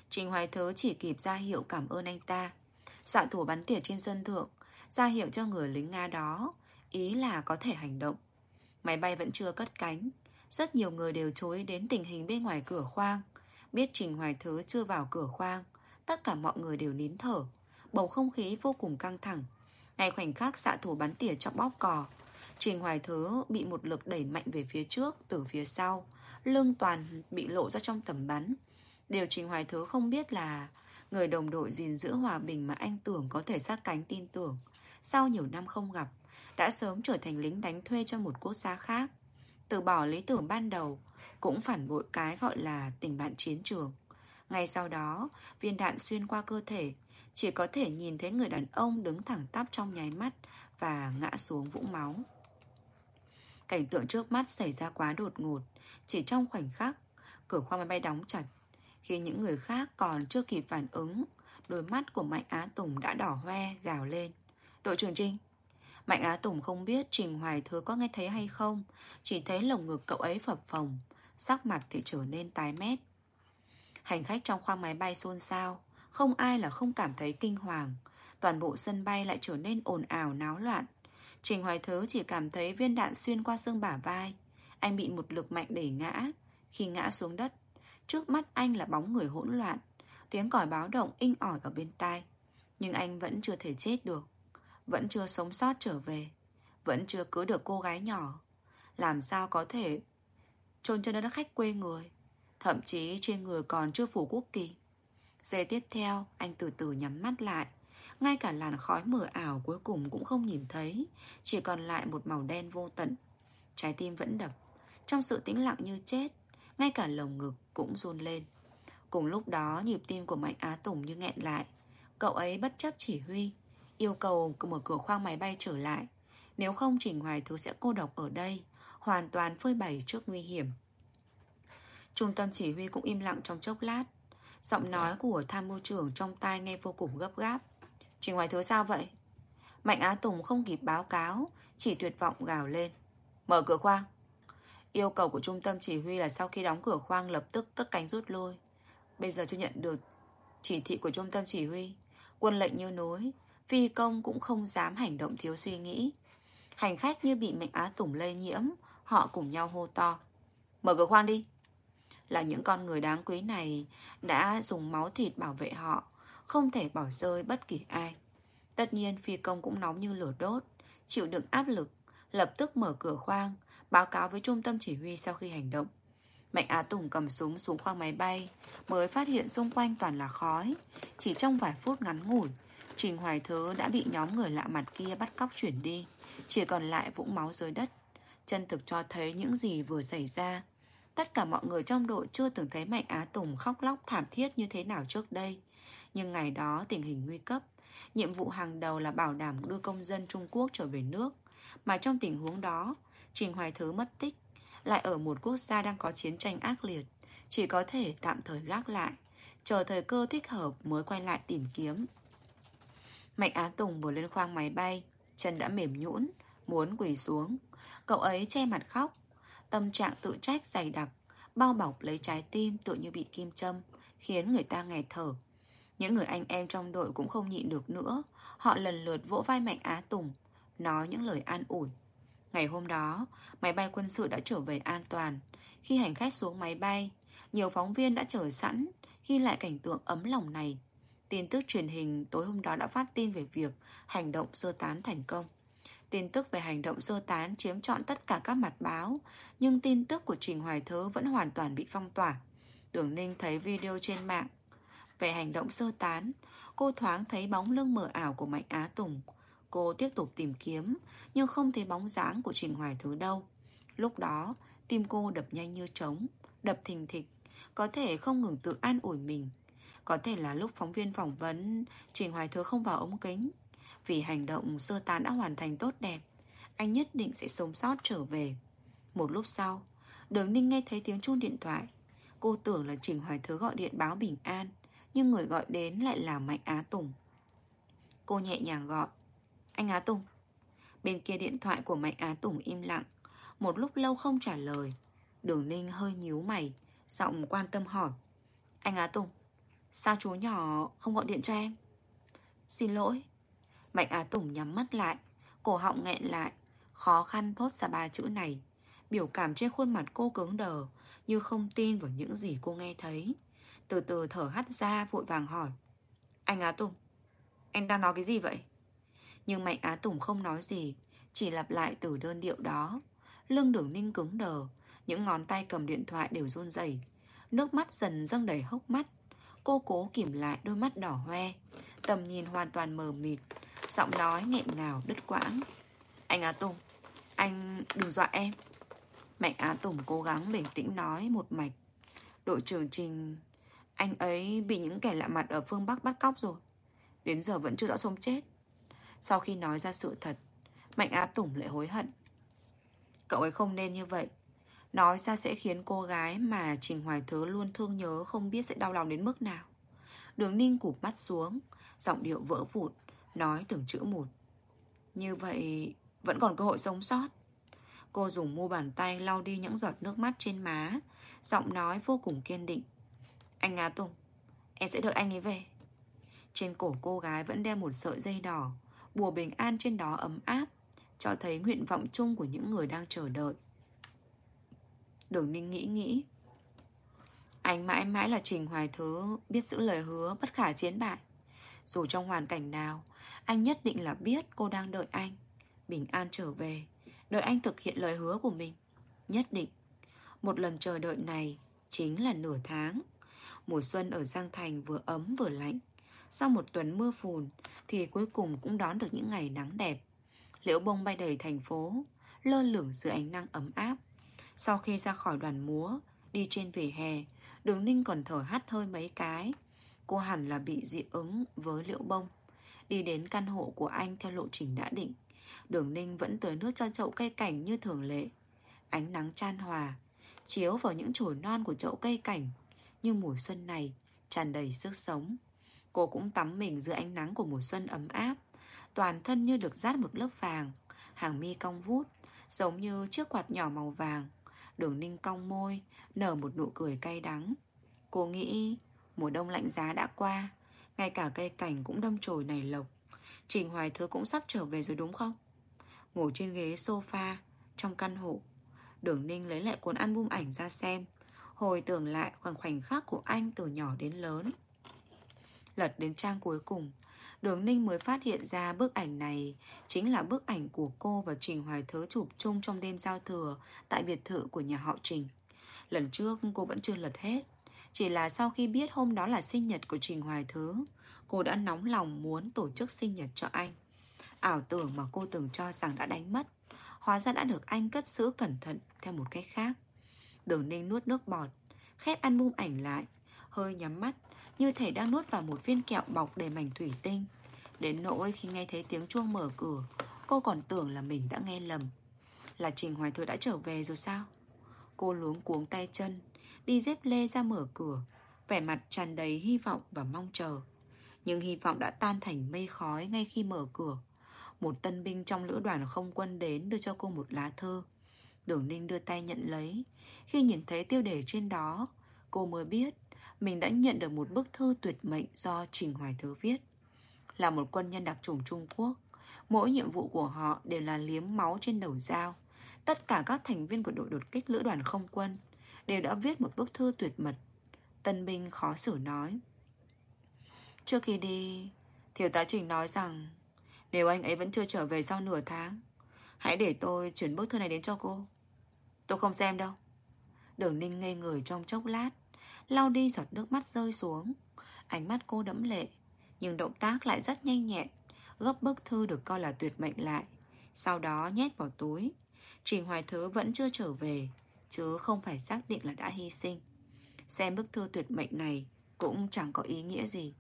Trình Hoài Thứ chỉ kịp ra hiệu cảm ơn anh ta. Xạ thủ bắn tỉa trên sân thượng, ra hiệu cho người lính Nga đó, ý là có thể hành động. Máy bay vẫn chưa cất cánh. Rất nhiều người đều chú ý đến tình hình bên ngoài cửa khoang. Biết Trình Hoài Thứ chưa vào cửa khoang, tất cả mọi người đều nín thở. Bầu không khí vô cùng căng thẳng. Ngay khoảnh khắc xạ thủ bắn tỉa trong bóp cò, Trình Hoài Thứ bị một lực đẩy mạnh về phía trước từ phía sau, lưng toàn bị lộ ra trong tầm bắn. Điều Trình Hoài Thứ không biết là người đồng đội gìn giữ hòa bình mà anh tưởng có thể sát cánh tin tưởng, sau nhiều năm không gặp, đã sớm trở thành lính đánh thuê cho một quốc gia khác. Từ bỏ lý tưởng ban đầu, cũng phản bội cái gọi là tình bạn chiến trường. Ngay sau đó, viên đạn xuyên qua cơ thể, chỉ có thể nhìn thấy người đàn ông đứng thẳng tắp trong nháy mắt và ngã xuống vũng máu. Cảnh tượng trước mắt xảy ra quá đột ngột Chỉ trong khoảnh khắc Cửa khoang máy bay đóng chặt khi những người khác còn chưa kịp phản ứng, Đôi mắt của Mạnh Á Tùng đã đỏ hoe, gào lên. Đội trưởng Trinh, Mạnh Á Tùng không biết Trình Hoài Thứ có nghe thấy hay không, Chỉ thấy lồng ngực cậu ấy phập phồng, Sắc mặt thì trở nên tái mét. Hành khách trong khoang máy bay xôn xao, Không ai là không cảm thấy kinh hoàng, Toàn bộ sân bay lại trở nên ồn ào, náo loạn. Trình Hoài Thứ chỉ cảm thấy viên đạn xuyên qua xương bả vai, Anh bị một lực mạnh đẩy ngã. Khi ngã xuống đất Trước mắt anh là bóng người hỗn loạn, Tiếng còi báo động inh ỏi ở bên tai. Nhưng anh vẫn chưa thể chết được, Vẫn chưa sống sót trở về, Vẫn chưa cứu được cô gái nhỏ. Làm sao có thể chôn cho đất khách quê người, Thậm chí trên người còn chưa phủ quốc kỳ. Giây tiếp theo, Anh từ từ nhắm mắt lại. Ngay cả làn khói mờ ảo cuối cùng cũng không nhìn thấy, Chỉ còn lại một màu đen vô tận. Trái tim vẫn đập, Trong sự tĩnh lặng như chết, Ngay cả lồng ngực cũng run lên. Cùng lúc đó nhịp tim của Mạnh Á Tùng như nghẹn lại. Cậu ấy bất chấp chỉ huy Yêu cầu mở cửa khoang máy bay trở lại. Nếu không Trình Hoài Thứ sẽ cô độc ở đây Hoàn toàn phơi bày trước nguy hiểm. Trung tâm chỉ huy cũng im lặng trong chốc lát. Giọng nói của tham mưu trưởng trong tai nghe vô cùng gấp gáp. Trình Hoài Thứ sao vậy? Mạnh Á Tùng không kịp báo cáo, chỉ tuyệt vọng gào lên. Mở cửa khoang. Yêu cầu của trung tâm chỉ huy là sau khi đóng cửa khoang lập tức tất cánh rút lui. Bây giờ chưa nhận được chỉ thị của trung tâm chỉ huy. Quân lệnh như núi, phi công cũng không dám hành động thiếu suy nghĩ. Hành khách như bị mệnh Á tủng lây nhiễm, họ cùng nhau hô to. Mở cửa khoang đi. Là những con người đáng quý này đã dùng máu thịt bảo vệ họ không thể bỏ rơi bất kỳ ai. Tất nhiên phi công cũng nóng như lửa đốt, chịu đựng áp lực, lập tức mở cửa khoang, báo cáo với trung tâm chỉ huy sau khi hành động. Mạnh Á Tùng cầm súng xuống khoang máy bay, mới phát hiện xung quanh toàn là khói. Chỉ trong vài phút ngắn ngủi, Trình Hoài Thứ đã bị nhóm người lạ mặt kia bắt cóc chuyển đi, chỉ còn lại vũng máu dưới đất. Chân thực cho thấy những gì vừa xảy ra. Tất cả mọi người trong đội chưa từng thấy Mạnh Á Tùng khóc lóc thảm thiết như thế nào trước đây. Nhưng ngày đó tình hình nguy cấp Nhiệm vụ hàng đầu là bảo đảm đưa công dân Trung Quốc trở về nước Mà trong tình huống đó Trình Hoài Thứ mất tích, Lại ở một quốc gia đang có chiến tranh ác liệt. Chỉ có thể tạm thời gác lại, Chờ thời cơ thích hợp mới quay lại tìm kiếm. Mạnh Á Tùng vừa lên khoang máy bay, Chân đã mềm nhũn, Muốn quỳ xuống. Cậu ấy che mặt khóc, Tâm trạng tự trách dày đặc, Bao bọc lấy trái tim tựa như bị kim châm, Khiến người ta nghẹt thở. Những người anh em trong đội cũng không nhịn được nữa. Họ lần lượt vỗ vai Mạnh Á Tùng, Nói những lời an ủi. Ngày hôm đó, Máy bay quân sự đã trở về an toàn. Khi hành khách xuống máy bay, Nhiều phóng viên đã chờ sẵn, Ghi lại cảnh tượng ấm lòng này. Tin tức truyền hình tối hôm đó đã phát tin về việc Hành động sơ tán thành công. Tin tức về hành động sơ tán chiếm trọn tất cả các mặt báo, Nhưng tin tức của Trình Hoài Thớ vẫn hoàn toàn bị phong tỏa. Đường Ninh thấy video trên mạng Về hành động sơ tán, Cô thoáng thấy bóng lưng mờ ảo của Mạnh Á Tùng. Cô tiếp tục tìm kiếm, Nhưng không thấy bóng dáng của Trình Hoài Thứ đâu. Lúc đó, Tim cô đập nhanh như trống, Đập thình thịch, Có thể không ngừng tự an ủi mình. Có thể là lúc phóng viên phỏng vấn, Trình Hoài Thứ không vào ống kính. Vì hành động sơ tán đã hoàn thành tốt đẹp, Anh nhất định sẽ sống sót trở về. Một lúc sau, Đường Ninh nghe thấy tiếng chuông điện thoại. Cô tưởng là Trình Hoài Thứ gọi điện báo bình an, Nhưng người gọi đến lại là Mạnh Á Tùng. Cô nhẹ nhàng gọi anh Á Tùng. Bên kia điện thoại của Mạnh Á Tùng im lặng. Một lúc lâu không trả lời. Đường Ninh hơi nhíu mày, Giọng quan tâm hỏi. Anh Á Tùng, Sao chú nhỏ không gọi điện cho em? Xin lỗi. Mạnh Á Tùng nhắm mắt lại, Cổ họng nghẹn lại. Khó khăn thốt ra ba chữ này. Biểu cảm trên khuôn mặt cô cứng đờ, Như không tin vào những gì cô nghe thấy. Từ từ thở hắt ra, vội vàng hỏi. Anh Á Tùng, Em đang nói cái gì vậy? Nhưng Mạnh Á Tùng không nói gì, Chỉ lặp lại từ đơn điệu đó. Lưng đường ninh cứng đờ, Những ngón tay cầm điện thoại đều run rẩy. Nước mắt dần dâng đầy hốc mắt. Cô cố kìm lại đôi mắt đỏ hoe, Tầm nhìn hoàn toàn mờ mịt, Giọng nói nghẹn ngào đứt quãng. Anh Á Tùng, Anh đừng dọa em. Mạnh Á Tùng cố gắng bình tĩnh nói một mạch. Đội trưởng Trình, Anh ấy bị những kẻ lạ mặt ở phương Bắc bắt cóc rồi. Đến giờ vẫn chưa rõ sống chết. Sau khi nói ra sự thật, Mạnh Á Tùng lại hối hận. Cậu ấy không nên như vậy. Nói ra sẽ khiến cô gái mà Trình Hoài Thứ luôn thương nhớ Không biết sẽ đau lòng đến mức nào. Đường Ninh cụp mắt xuống, Giọng điệu vỡ vụt Nói từng chữ một. Như vậy, vẫn còn cơ hội sống sót. Cô dùng mu bàn tay lau đi những giọt nước mắt trên má, Giọng nói vô cùng kiên định. Anh Á Tùng, Em sẽ đợi anh ấy về. Trên cổ cô gái vẫn đeo một sợi dây đỏ Bùa bình an trên đó ấm áp, Cho thấy nguyện vọng chung của những người đang chờ đợi. Đường Ninh nghĩ nghĩ. Anh mãi mãi là Trình Hoài Thứ, Biết giữ lời hứa bất khả chiến bại. Dù trong hoàn cảnh nào, Anh nhất định là biết cô đang đợi anh. Bình an trở về, Đợi anh thực hiện lời hứa của mình. Nhất định, Một lần chờ đợi này Chính là nửa tháng. Mùa xuân ở Giang Thành vừa ấm vừa lạnh. Sau một tuần mưa phùn Thì cuối cùng cũng đón được những ngày nắng đẹp. Liễu bông bay đầy thành phố, Lơ lửng dưới ánh nắng ấm áp. Sau khi ra khỏi đoàn múa, Đi trên vỉa hè, Đường Ninh còn thở hắt hơi mấy cái. Cô hẳn là bị dị ứng với liễu bông. Đi đến căn hộ của anh theo lộ trình đã định, Đường Ninh vẫn tưới nước cho chậu cây cảnh như thường lệ. Ánh nắng chan hòa, Chiếu vào những chồi non của chậu cây cảnh. Như mùa xuân này, tràn đầy sức sống. Cô cũng tắm mình giữa ánh nắng của mùa xuân ấm áp. Toàn thân như được dát một lớp vàng. Hàng mi cong vút, Giống như chiếc quạt nhỏ màu vàng. Đường ninh cong môi, Nở một nụ cười cay đắng. Cô nghĩ, mùa đông lạnh giá đã qua, Ngay cả cây cảnh cũng đâm chồi nảy lộc. Trình Hoài Thứ cũng sắp trở về rồi đúng không? Ngồi trên ghế sofa, Trong căn hộ. Đường Ninh lấy lại cuốn album ảnh ra xem. Hồi tưởng lại khoảng khoảnh khắc của anh từ nhỏ đến lớn. Lật đến trang cuối cùng. Đường Ninh mới phát hiện ra bức ảnh này Chính là bức ảnh của cô và Trình Hoài Thớ chụp chung trong đêm giao thừa Tại biệt thự của nhà họ Trình. Lần trước cô vẫn chưa lật hết, Chỉ là sau khi biết hôm đó là sinh nhật của Trình Hoài Thứ, Cô đã nóng lòng muốn tổ chức sinh nhật cho anh. Ảo tưởng mà cô từng cho rằng đã đánh mất, Hóa ra đã được anh cất giữ cẩn thận Theo một cách khác. Đường ninh nuốt nước bọt, Khép album ảnh lại, Hơi nhắm mắt như thể đang nuốt vào một viên kẹo bọc đầy mảnh thủy tinh. Đến nỗi khi nghe thấy tiếng chuông mở cửa, Cô còn tưởng là mình đã nghe lầm. Là Trình Hoài Thư đã trở về rồi sao? Cô luống cuống tay chân, Đi dép lê ra mở cửa, Vẻ mặt tràn đầy hy vọng và mong chờ. Nhưng hy vọng đã tan thành mây khói ngay khi mở cửa. Một tân binh trong lữ đoàn không quân đến đưa cho cô một lá thư Đường Ninh đưa tay nhận lấy. Khi nhìn thấy tiêu đề trên đó, Cô mới biết mình đã nhận được một bức thư tuyệt mệnh do Trình Hoài Thứ viết. Là một quân nhân đặc chủng Trung Quốc, Mỗi nhiệm vụ của họ đều là liếm máu trên đầu dao. Tất cả các thành viên của đội đột kích lữ đoàn không quân Đều đã viết một bức thư tuyệt mật. Tân binh khó xử nói. Trước khi đi, Thiếu tá Trình nói rằng, Nếu anh ấy vẫn chưa trở về sau nửa tháng, Hãy để tôi chuyển bức thư này đến cho cô. Tôi không xem đâu. Đường ninh ngây người trong chốc lát. Lau đi giọt nước mắt rơi xuống. Ánh mắt cô đẫm lệ, Nhưng động tác lại rất nhanh nhẹn, Gấp bức thư được coi là tuyệt mệnh lại. Sau đó nhét vào túi. Trình Hoài Thứ vẫn chưa trở về, Chứ không phải xác định là đã hy sinh. Xem bức thư tuyệt mệnh này Cũng chẳng có ý nghĩa gì.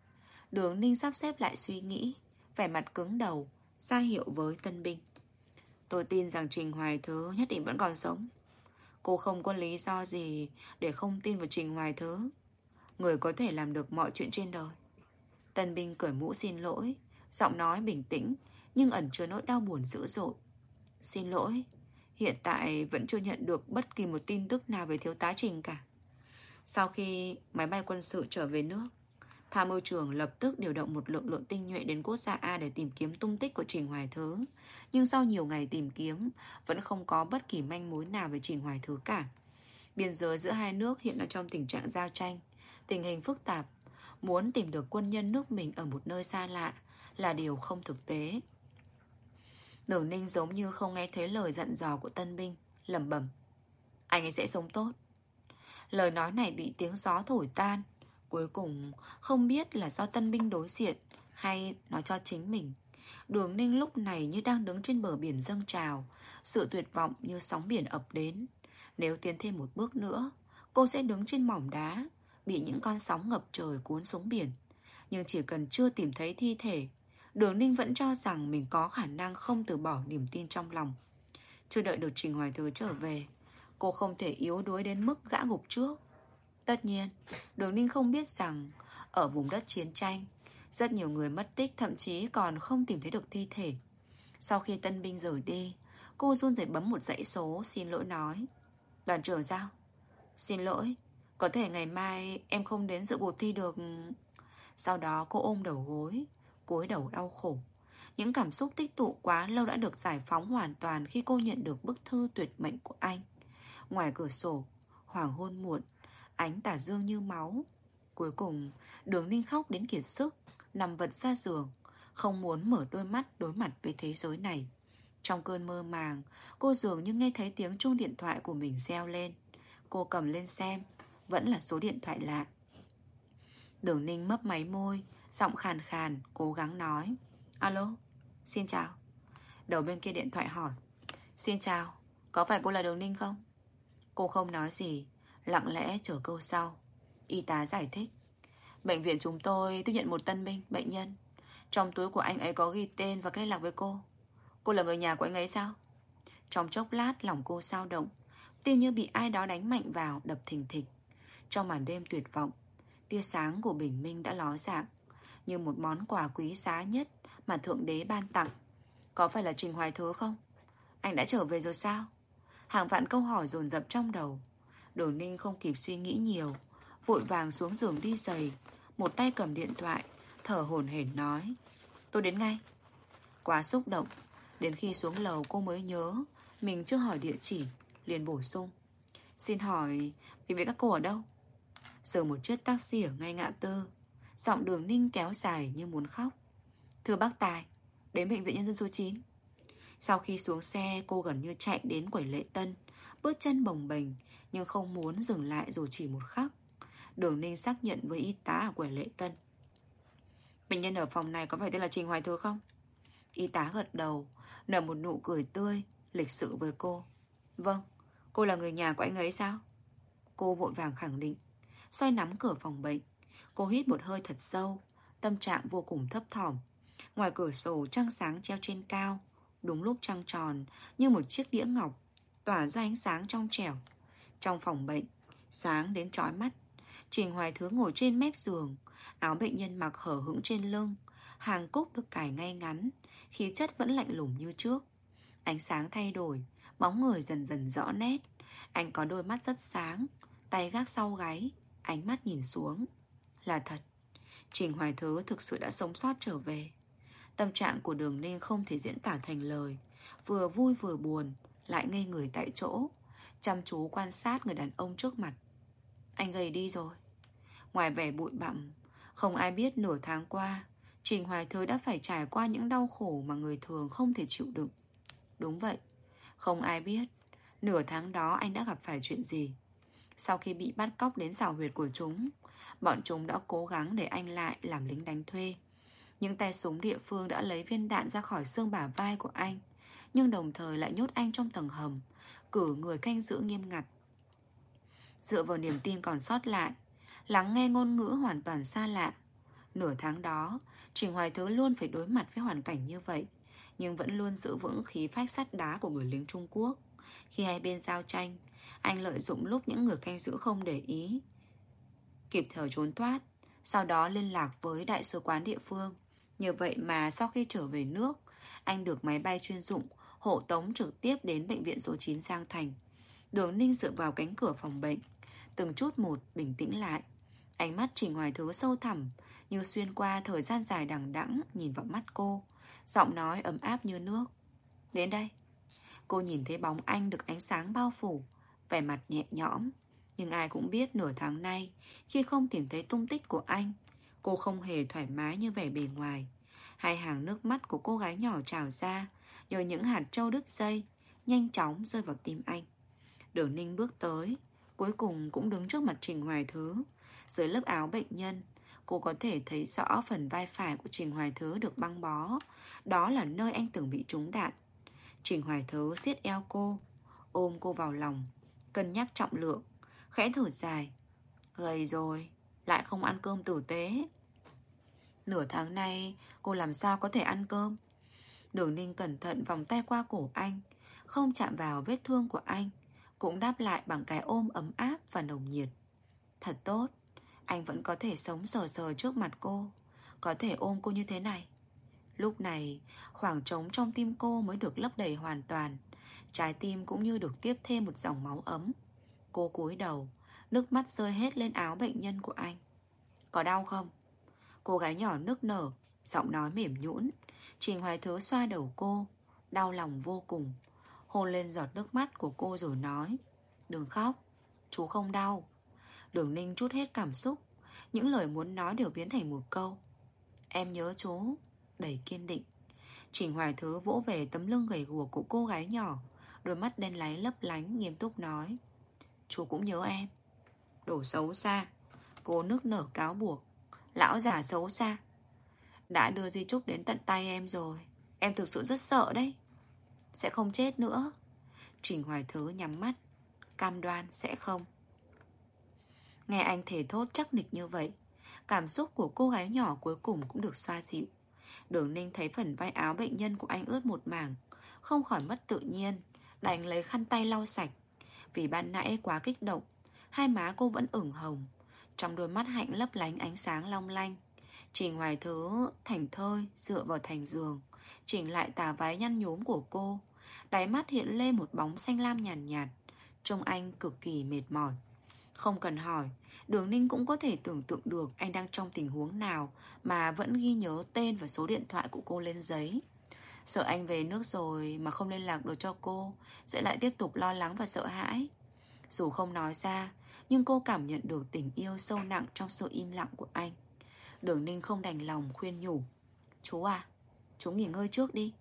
Đường Ninh sắp xếp lại suy nghĩ, Vẻ mặt cứng đầu, ra hiệu với tân binh Tôi tin rằng Trình Hoài Thứ nhất định vẫn còn sống. Cô không có lý do gì Để không tin vào Trình Hoài Thứ. Người có thể làm được mọi chuyện trên đời. Tân binh cởi mũ xin lỗi, Giọng nói bình tĩnh, Nhưng ẩn chứa nỗi đau buồn dữ dội. Xin lỗi, Hiện tại vẫn chưa nhận được bất kỳ một tin tức nào về thiếu tá Trình cả. Sau khi máy bay quân sự trở về nước Tham mưu trưởng lập tức điều động một lượng lượng tinh nhuệ đến quốc gia A để tìm kiếm tung tích của Trình Hoài Thứ. Nhưng sau nhiều ngày tìm kiếm, vẫn không có bất kỳ manh mối nào về Trình Hoài Thứ cả. Biên giới giữa hai nước hiện đang trong tình trạng giao tranh, tình hình phức tạp. Muốn tìm được quân nhân nước mình ở một nơi xa lạ là điều không thực tế. Đường Ninh giống như không nghe thấy lời dặn dò của tân binh, lẩm bẩm. Anh ấy sẽ sống tốt. Lời nói này bị tiếng gió thổi tan, Cuối cùng không biết là do tân binh đối diện Hay nó cho chính mình. Đường ninh lúc này như đang đứng trên bờ biển dâng trào, Sự tuyệt vọng như sóng biển ập đến. Nếu tiến thêm một bước nữa, Cô sẽ đứng trên mỏm đá, Bị những con sóng ngập trời cuốn xuống biển. Nhưng chỉ cần chưa tìm thấy thi thể, Đường ninh vẫn cho rằng mình có khả năng không từ bỏ niềm tin trong lòng. Chưa đợi được Trình Hoài Thứ trở về, Cô không thể yếu đuối đến mức gã gục trước. Tất nhiên, Đường Ninh không biết rằng ở vùng đất chiến tranh, rất nhiều người mất tích thậm chí còn không tìm thấy được thi thể. Sau khi tân binh rời đi, cô run rẩy bấm một dãy số xin lỗi nói. Đoàn trưởng sao? Xin lỗi, có thể ngày mai em không đến dự cuộc thi được. Sau đó cô ôm đầu gối, cúi đầu đau khổ. Những cảm xúc tích tụ quá lâu đã được giải phóng hoàn toàn khi cô nhận được bức thư tuyệt mệnh của anh. Ngoài cửa sổ, hoàng hôn muộn, Ánh tả dương như máu. Cuối cùng đường ninh khóc đến kiệt sức Nằm vật ra giường Không muốn mở đôi mắt đối mặt với thế giới này. Trong cơn mơ màng Cô dường như nghe thấy tiếng chuông điện thoại của mình reo lên. Cô cầm lên xem Vẫn là số điện thoại lạ. Đường ninh mấp máy môi Giọng khàn khàn cố gắng nói Alo, xin chào. Đầu bên kia điện thoại hỏi Xin chào, có phải cô là Đường Ninh không? Cô không nói gì Lặng lẽ chờ câu sau. Y tá giải thích, Bệnh viện chúng tôi tiếp nhận một tân binh, Bệnh nhân. Trong túi của anh ấy có ghi tên và kết lạc với cô. Cô là người nhà của anh ấy sao? Trong chốc lát, lòng cô sao động. Tim như bị ai đó đánh mạnh vào, Đập thình thịch. Trong màn đêm tuyệt vọng, Tia sáng của bình minh đã ló dạng, Như một món quà quý giá nhất Mà Thượng Đế ban tặng. Có phải là Trình Hoài Thứ không? Anh đã trở về rồi sao? Hàng vạn câu hỏi dồn dập trong đầu. Đồ Ninh không kịp suy nghĩ nhiều, Vội vàng xuống giường đi giày, Một tay cầm điện thoại, Thở hổn hển nói, Tôi đến ngay. Quá xúc động, Đến khi xuống lầu cô mới nhớ, Mình chưa hỏi địa chỉ, liền bổ sung, Xin hỏi Vì vậy các cô ở đâu? Giờ một chiếc taxi ở ngay ngã tư, Giọng đường ninh kéo dài như muốn khóc, Thưa bác Tài, Đến bệnh viện nhân dân số 9 Sau khi xuống xe, cô gần như chạy đến quầy lệ tân, Bước chân bồng bềnh nhưng không muốn dừng lại dù chỉ một khắc Đường Ninh xác nhận với y tá ở quầy lệ tân Bệnh nhân ở phòng này có phải tên là Trình Hoài Thư không? Y tá gật đầu Nở một nụ cười tươi Lịch sự với cô Vâng, cô là người nhà của anh ấy sao? Cô vội vàng khẳng định Xoay nắm cửa phòng bệnh Cô hít một hơi thật sâu Tâm trạng vô cùng thấp thỏm Ngoài cửa sổ trăng sáng treo trên cao Đúng lúc trăng tròn Như một chiếc đĩa ngọc tỏa ra ánh sáng trong trẻo. Trong phòng bệnh, sáng đến chói mắt. Trình Hoài Thứ ngồi trên mép giường Áo bệnh nhân mặc hở hững trên lưng Hàng cúc được cài ngay ngắn Khí chất vẫn lạnh lùng như trước. Ánh sáng thay đổi Bóng người dần dần rõ nét. Anh có đôi mắt rất sáng Tay gác sau gáy Ánh mắt nhìn xuống. Là thật Trình Hoài Thứ thực sự đã sống sót trở về. Tâm trạng của đường ninh không thể diễn tả thành lời Vừa vui vừa buồn Lại ngây người tại chỗ. Chăm chú quan sát người đàn ông trước mặt. Anh gầy đi rồi. Ngoài vẻ bụi bặm, Không ai biết nửa tháng qua, Trình Hoài Thứ đã phải trải qua những đau khổ Mà người thường không thể chịu đựng. Đúng vậy, Không ai biết Nửa tháng đó anh đã gặp phải chuyện gì. Sau khi bị bắt cóc đến xảo huyệt của chúng, Bọn chúng đã cố gắng để anh lại làm lính đánh thuê. Những tay súng địa phương đã lấy viên đạn ra khỏi xương bả vai của anh, Nhưng đồng thời lại nhốt anh trong tầng hầm. Cử người canh giữ nghiêm ngặt. Dựa vào niềm tin còn sót lại, Lắng nghe ngôn ngữ hoàn toàn xa lạ, Nửa tháng đó, Trình Hoài Thứ luôn phải đối mặt với hoàn cảnh như vậy, Nhưng vẫn luôn giữ vững khí phách sắt đá của người lính Trung Quốc. Khi hai bên giao tranh, Anh lợi dụng lúc những người canh giữ không để ý, Kịp thời trốn thoát, Sau đó liên lạc với đại sứ quán địa phương. Như vậy mà sau khi trở về nước, Anh được máy bay chuyên dụng Hộ tống trực tiếp đến bệnh viện số 9 Giang Thành. Đường Ninh dựa vào cánh cửa phòng bệnh. Từng chút một, bình tĩnh lại. Ánh mắt Trình Hoài Thứ sâu thẳm, Như xuyên qua thời gian dài đằng đẵng, Nhìn vào mắt cô. Giọng nói ấm áp như nước. Đến đây. Cô nhìn thấy bóng anh được ánh sáng bao phủ, Vẻ mặt nhẹ nhõm. Nhưng ai cũng biết nửa tháng nay, Khi không tìm thấy tung tích của anh, Cô không hề thoải mái như vẻ bề ngoài. Hai hàng nước mắt của cô gái nhỏ trào ra như những hạt trâu đứt dây, Nhanh chóng rơi vào tim anh. Đường ninh bước tới, Cuối cùng cũng đứng trước mặt Trình Hoài Thứ. Dưới lớp áo bệnh nhân, Cô có thể thấy rõ phần vai phải của Trình Hoài Thứ được băng bó. Đó là nơi anh từng bị trúng đạn. Trình Hoài Thứ siết eo cô, Ôm cô vào lòng, Cân nhắc trọng lượng, Khẽ thở dài. Gầy rồi, Lại không ăn cơm tử tế. Nửa tháng nay, cô làm sao có thể ăn cơm? Đường ninh cẩn thận vòng tay qua cổ anh, Không chạm vào vết thương của anh, cũng đáp lại bằng cái ôm ấm áp và nồng nhiệt. Thật tốt, Anh vẫn có thể sống sờ sờ trước mặt cô, Có thể ôm cô như thế này. Lúc này, Khoảng trống trong tim cô mới được lấp đầy hoàn toàn, Trái tim cũng như được tiếp thêm một dòng máu ấm. Cô cúi đầu, Nước mắt rơi hết lên áo bệnh nhân của anh. Có đau không? Cô gái nhỏ nức nở, Giọng nói mềm nhũn Trình Hoài Thứ xoa đầu cô, Đau lòng vô cùng. Hôn lên giọt nước mắt của cô rồi nói, Đừng khóc, Chú không đau. Đường ninh chút hết cảm xúc, Những lời muốn nói đều biến thành một câu, Em nhớ chú, Đầy kiên định. Trình Hoài Thứ vỗ về tấm lưng gầy guộc của cô gái nhỏ, Đôi mắt đen láy lấp lánh, Nghiêm túc nói, Chú cũng nhớ em. Đổ xấu xa. Cô nước nở cáo buộc, Lão già xấu xa đã đưa Di Trúc đến tận tay em rồi. Em thực sự rất sợ đấy. Sẽ không chết nữa. Trình Hoài Thứ nhắm mắt. Cam đoan sẽ không. Nghe anh thể thốt chắc nịch như vậy, Cảm xúc của cô gái nhỏ cuối cùng cũng được xoa dịu. Đường ninh thấy phần vai áo bệnh nhân của anh ướt một mảng, Không khỏi mất tự nhiên, Đành lấy khăn tay lau sạch. Vì ban nãy quá kích động, Hai má cô vẫn ửng hồng, Trong đôi mắt hạnh lấp lánh ánh sáng long lanh. Trình Hoài Thứ thành thơi dựa vào thành giường. Chỉnh lại tà váy nhăn nhúm của cô. Đáy mắt hiện lên một bóng xanh lam nhàn nhạt, nhạt Trông anh cực kỳ mệt mỏi. Không cần hỏi Đường Ninh cũng có thể tưởng tượng được Anh đang trong tình huống nào Mà vẫn ghi nhớ tên và số điện thoại của cô lên giấy. Sợ anh về nước rồi Mà không liên lạc được cho cô Sẽ lại tiếp tục lo lắng và sợ hãi. Dù không nói ra Nhưng cô cảm nhận được tình yêu sâu nặng Trong sự im lặng của anh. Đường Ninh không đành lòng khuyên nhủ. Chú à Chú nghỉ ngơi trước đi.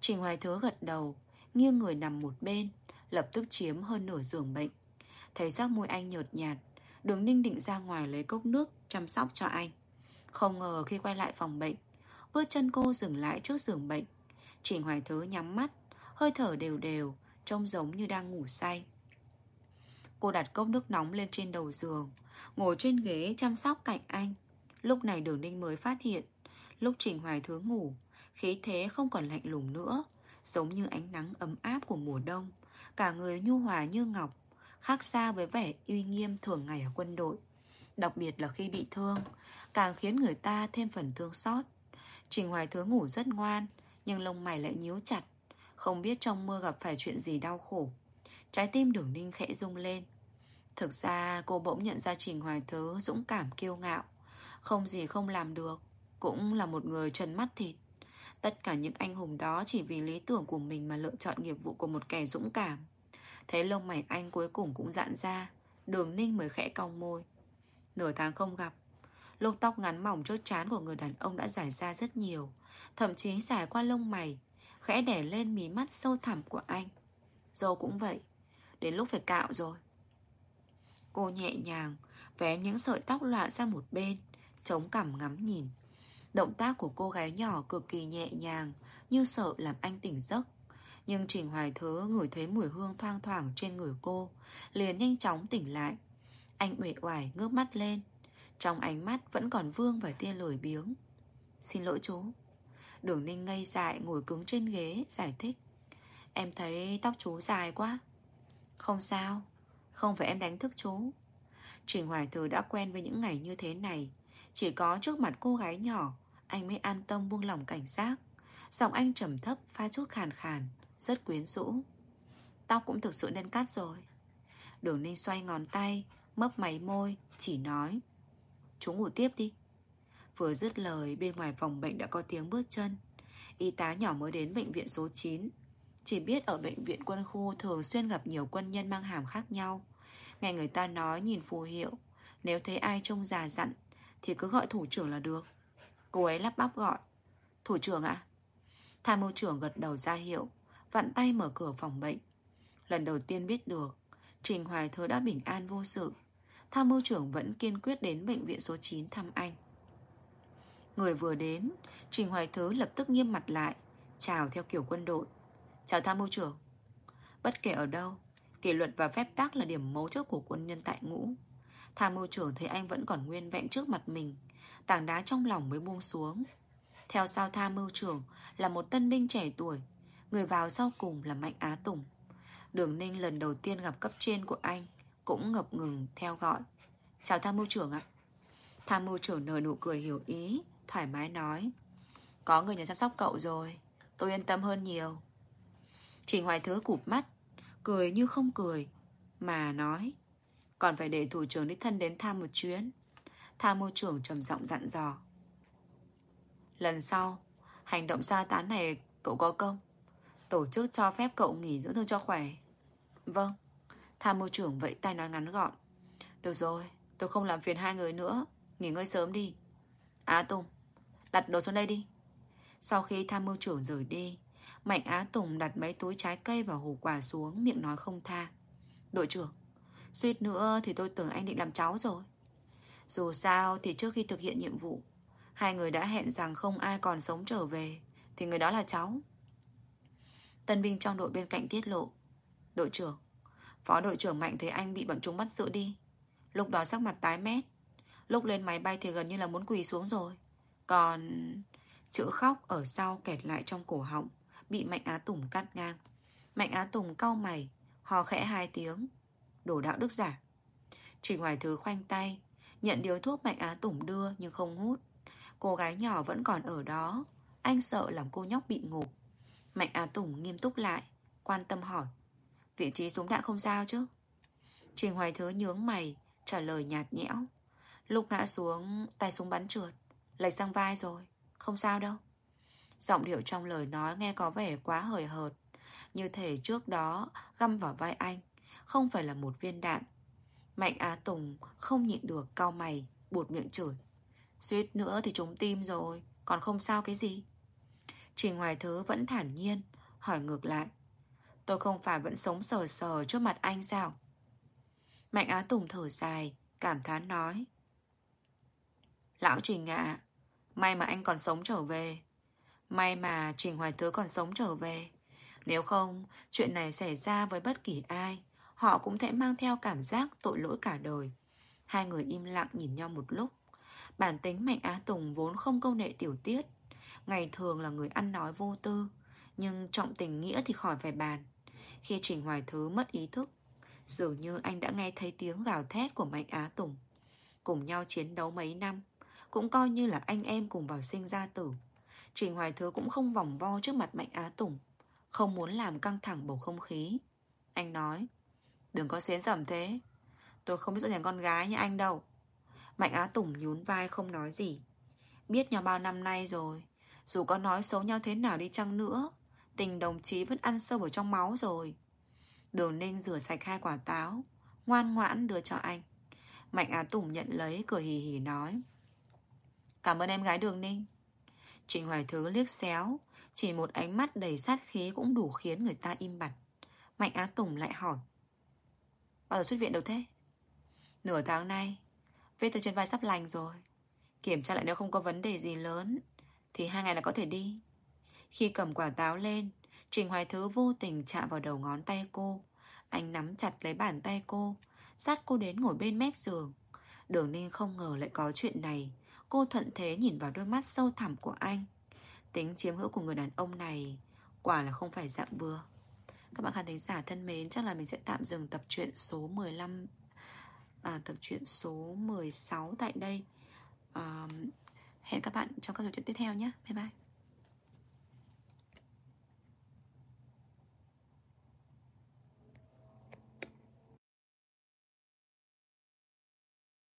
Trình Hoài Thứ gật đầu, Nghiêng người nằm một bên, Lập tức chiếm hơn nửa giường bệnh. Thấy giác môi anh nhợt nhạt, Đường ninh định ra ngoài lấy cốc nước Chăm sóc cho anh. Không ngờ khi quay lại phòng bệnh, Bước chân cô dừng lại trước giường bệnh. Trình Hoài Thứ nhắm mắt, Hơi thở đều đều, Trông giống như đang ngủ say. Cô đặt cốc nước nóng lên trên đầu giường, Ngồi trên ghế chăm sóc cạnh anh. Lúc này đường ninh mới phát hiện, Lúc Trình Hoài Thứ ngủ, Khí thế không còn lạnh lùng nữa, Giống như ánh nắng ấm áp của mùa đông. Cả người nhu hòa như ngọc, Khác xa với vẻ uy nghiêm thường ngày ở quân đội. Đặc biệt là khi bị thương, Càng khiến người ta thêm phần thương xót. Trình Hoài Thứ ngủ rất ngoan, Nhưng lông mày lại nhíu chặt, Không biết trong mưa gặp phải chuyện gì đau khổ. Trái tim đường ninh khẽ rung lên. Thực ra, cô bỗng nhận ra Trình Hoài Thứ dũng cảm kiêu ngạo. Không gì không làm được, Cũng là một người trần mắt thịt. Tất cả những anh hùng đó chỉ vì lý tưởng của mình mà lựa chọn nghiệp vụ của một kẻ dũng cảm. Thấy lông mày anh cuối cùng cũng dạn ra, Đường ninh mới khẽ cong môi. Nửa tháng không gặp, Lông tóc ngắn mỏng trước trán của người đàn ông đã giải ra rất nhiều, Thậm chí xài qua lông mày, Khẽ đẻ lên mí mắt sâu thẳm của anh. Dâu cũng vậy, Đến lúc phải cạo rồi. Cô nhẹ nhàng, Vén những sợi tóc loạn sang một bên Chống cằm ngắm nhìn. Động tác của cô gái nhỏ cực kỳ nhẹ nhàng, Như sợ làm anh tỉnh giấc. Nhưng Trình Hoài Thứ ngửi thấy mùi hương thoang thoảng trên người cô, Liền nhanh chóng tỉnh lại. Anh uể oải ngước mắt lên. Trong ánh mắt vẫn còn vương vài tia lười biếng. Xin lỗi chú. Đường ninh ngây dại ngồi cứng trên ghế, Giải thích. Em thấy tóc chú dài quá. Không sao, Không phải em đánh thức chú. Trình Hoài Thứ đã quen với những ngày như thế này chỉ có trước mặt cô gái nhỏ, Anh mới an tâm buông lòng cảnh giác. Giọng anh trầm thấp, pha chút khàn khàn, Rất quyến rũ. Tóc cũng thực sự nên cắt rồi. Đường ninh xoay ngón tay, Mấp máy môi, Chỉ nói, Chú ngủ tiếp đi. Vừa dứt lời, bên ngoài phòng bệnh đã có tiếng bước chân. Y tá nhỏ mới đến bệnh viện số 9 Chỉ biết ở bệnh viện quân khu Thường xuyên gặp nhiều quân nhân mang hàm khác nhau. Nghe người ta nói nhìn phù hiệu, Nếu thấy ai trông già dặn thì cứ gọi thủ trưởng là được. Cô ấy lắp bắp gọi. Thủ trưởng ạ? Tham mưu trưởng gật đầu ra hiệu, Vặn tay mở cửa phòng bệnh. Lần đầu tiên biết được, Trình Hoài Thứ đã bình an vô sự. Tham mưu trưởng vẫn kiên quyết đến bệnh viện số 9 thăm anh. Người vừa đến, Trình Hoài Thứ lập tức nghiêm mặt lại, Chào theo kiểu quân đội. Chào tham mưu trưởng. Bất kể ở đâu, Kỷ luật và phép tắc là điểm mấu chốt của quân nhân tại ngũ. Tham mưu trưởng thấy anh vẫn còn nguyên vẹn trước mặt mình. Tảng đá trong lòng mới buông xuống. Theo sau tham mưu trưởng Là một tân binh trẻ tuổi, Người vào sau cùng là Mạnh Á Tùng. Đường Ninh lần đầu tiên gặp cấp trên của anh Cũng ngập ngừng theo gọi. Chào tham mưu trưởng ạ. Tham mưu trưởng nở nụ cười hiểu ý, Thoải mái nói, Có người nhà chăm sóc cậu rồi, Tôi yên tâm hơn nhiều. Trình Hoài Thứ cụp mắt, Cười như không cười, Mà nói còn phải để thủ trưởng đích thân đến thăm một chuyến. Tham mưu trưởng trầm giọng dặn dò. Lần sau, Hành động xa tán này cậu có công. Tổ chức cho phép cậu nghỉ dưỡng thương cho khỏe. Vâng Tham mưu trưởng vẫy tay nói ngắn gọn. Được rồi, tôi không làm phiền hai người nữa. Nghỉ ngơi sớm đi. Á Tùng, Đặt đồ xuống đây đi. Sau khi tham mưu trưởng rời đi, Mạnh Á Tùng đặt mấy túi trái cây và hủ quả xuống, Miệng nói không tha. Đội trưởng Suýt nữa thì tôi tưởng anh định làm cháu rồi. Dù sao thì trước khi thực hiện nhiệm vụ, Hai người đã hẹn rằng không ai còn sống trở về, Thì người đó là cháu. Tân binh trong đội bên cạnh tiết lộ, Đội trưởng, Phó đội trưởng Mạnh thấy anh bị bọn chúng bắt giữ đi. Lúc đó sắc mặt tái mét, Lúc lên máy bay thì gần như là muốn quỳ xuống rồi. Còn... Chữ khóc ở sau kẹt lại trong cổ họng, Bị Mạnh Á Tùng cắt ngang. Mạnh Á Tùng cau mày Hò khẽ hai tiếng. Đổ đạo đức giả. Trình Hoài Thứ khoanh tay, Nhận điếu thuốc Mạnh Á Tùng đưa nhưng không hút. Cô gái nhỏ vẫn còn ở đó. Anh sợ làm cô nhóc bị ngộp. Mạnh Á Tùng nghiêm túc lại, Quan tâm hỏi, Vị trí súng đạn không sao chứ? Trình Hoài Thứ nhướng mày, Trả lời nhạt nhẽo, Lúc ngã xuống, tay súng bắn trượt, Lệch sang vai rồi, Không sao đâu. Giọng điệu trong lời nói nghe có vẻ quá hời hợt. Như thể trước đó Găm vào vai anh không phải là một viên đạn. Mạnh Á Tùng không nhịn được cau mày, buột miệng chửi. Suýt nữa thì trúng tim rồi, Còn không sao cái gì? Trình Hoài Thứ vẫn thản nhiên, Hỏi ngược lại. Tôi không phải vẫn sống sờ sờ trước mặt anh sao? Mạnh Á Tùng thở dài, Cảm thán nói. Lão Trình ạ, May mà anh còn sống trở về. May mà Trình Hoài Thứ còn sống trở về. Nếu không, Chuyện này xảy ra với bất kỳ ai. Họ cũng thể mang theo cảm giác tội lỗi cả đời. Hai người im lặng nhìn nhau một lúc. Bản tính Mạnh Á Tùng vốn không câu nệ tiểu tiết. Ngày thường là người ăn nói vô tư, Nhưng trọng tình nghĩa thì khỏi phải bàn. Khi Trình Hoài Thứ mất ý thức, Dường như anh đã nghe thấy tiếng gào thét của Mạnh Á Tùng. Cùng nhau chiến đấu mấy năm, Cũng coi như là anh em cùng vào sinh ra tử. Trình Hoài Thứ cũng không vòng vo trước mặt Mạnh Á Tùng, Không muốn làm căng thẳng bầu không khí. Anh nói Đừng có xến sẩm thế. Tôi không biết dỗ dành con gái như anh đâu. Mạnh Á Tùng nhún vai không nói gì. Biết nhau bao năm nay rồi. Dù có nói xấu nhau thế nào đi chăng nữa, Tình đồng chí vẫn ăn sâu ở trong máu rồi. Đường Ninh rửa sạch hai quả táo, Ngoan ngoãn đưa cho anh. Mạnh Á Tùng nhận lấy, cười hì hì nói. Cảm ơn em gái Đường Ninh. Trịnh Hoài Thứ liếc xéo, Chỉ một ánh mắt đầy sát khí cũng đủ khiến người ta im bặt. Mạnh Á Tùng lại hỏi. Bao giờ xuất viện được thế? Nửa tháng nay, Vết thương trên vai sắp lành rồi. Kiểm tra lại nếu không có vấn đề gì lớn, Thì hai ngày là có thể đi. Khi cầm quả táo lên, Trình Hoài Thứ vô tình chạm vào đầu ngón tay cô. Anh nắm chặt lấy bàn tay cô Sát cô đến ngồi bên mép giường. Đường Ninh không ngờ lại có chuyện này. Cô thuận thế nhìn vào đôi mắt sâu thẳm của anh. Tính chiếm hữu của người đàn ông này Quả là không phải dạng vừa. Các bạn khán thính giả thân mến Chắc là mình sẽ tạm dừng tập truyện số 15 à, Tập truyện số 16 tại đây. À, Hẹn các bạn trong các tập truyện tiếp theo nhé. Bye bye.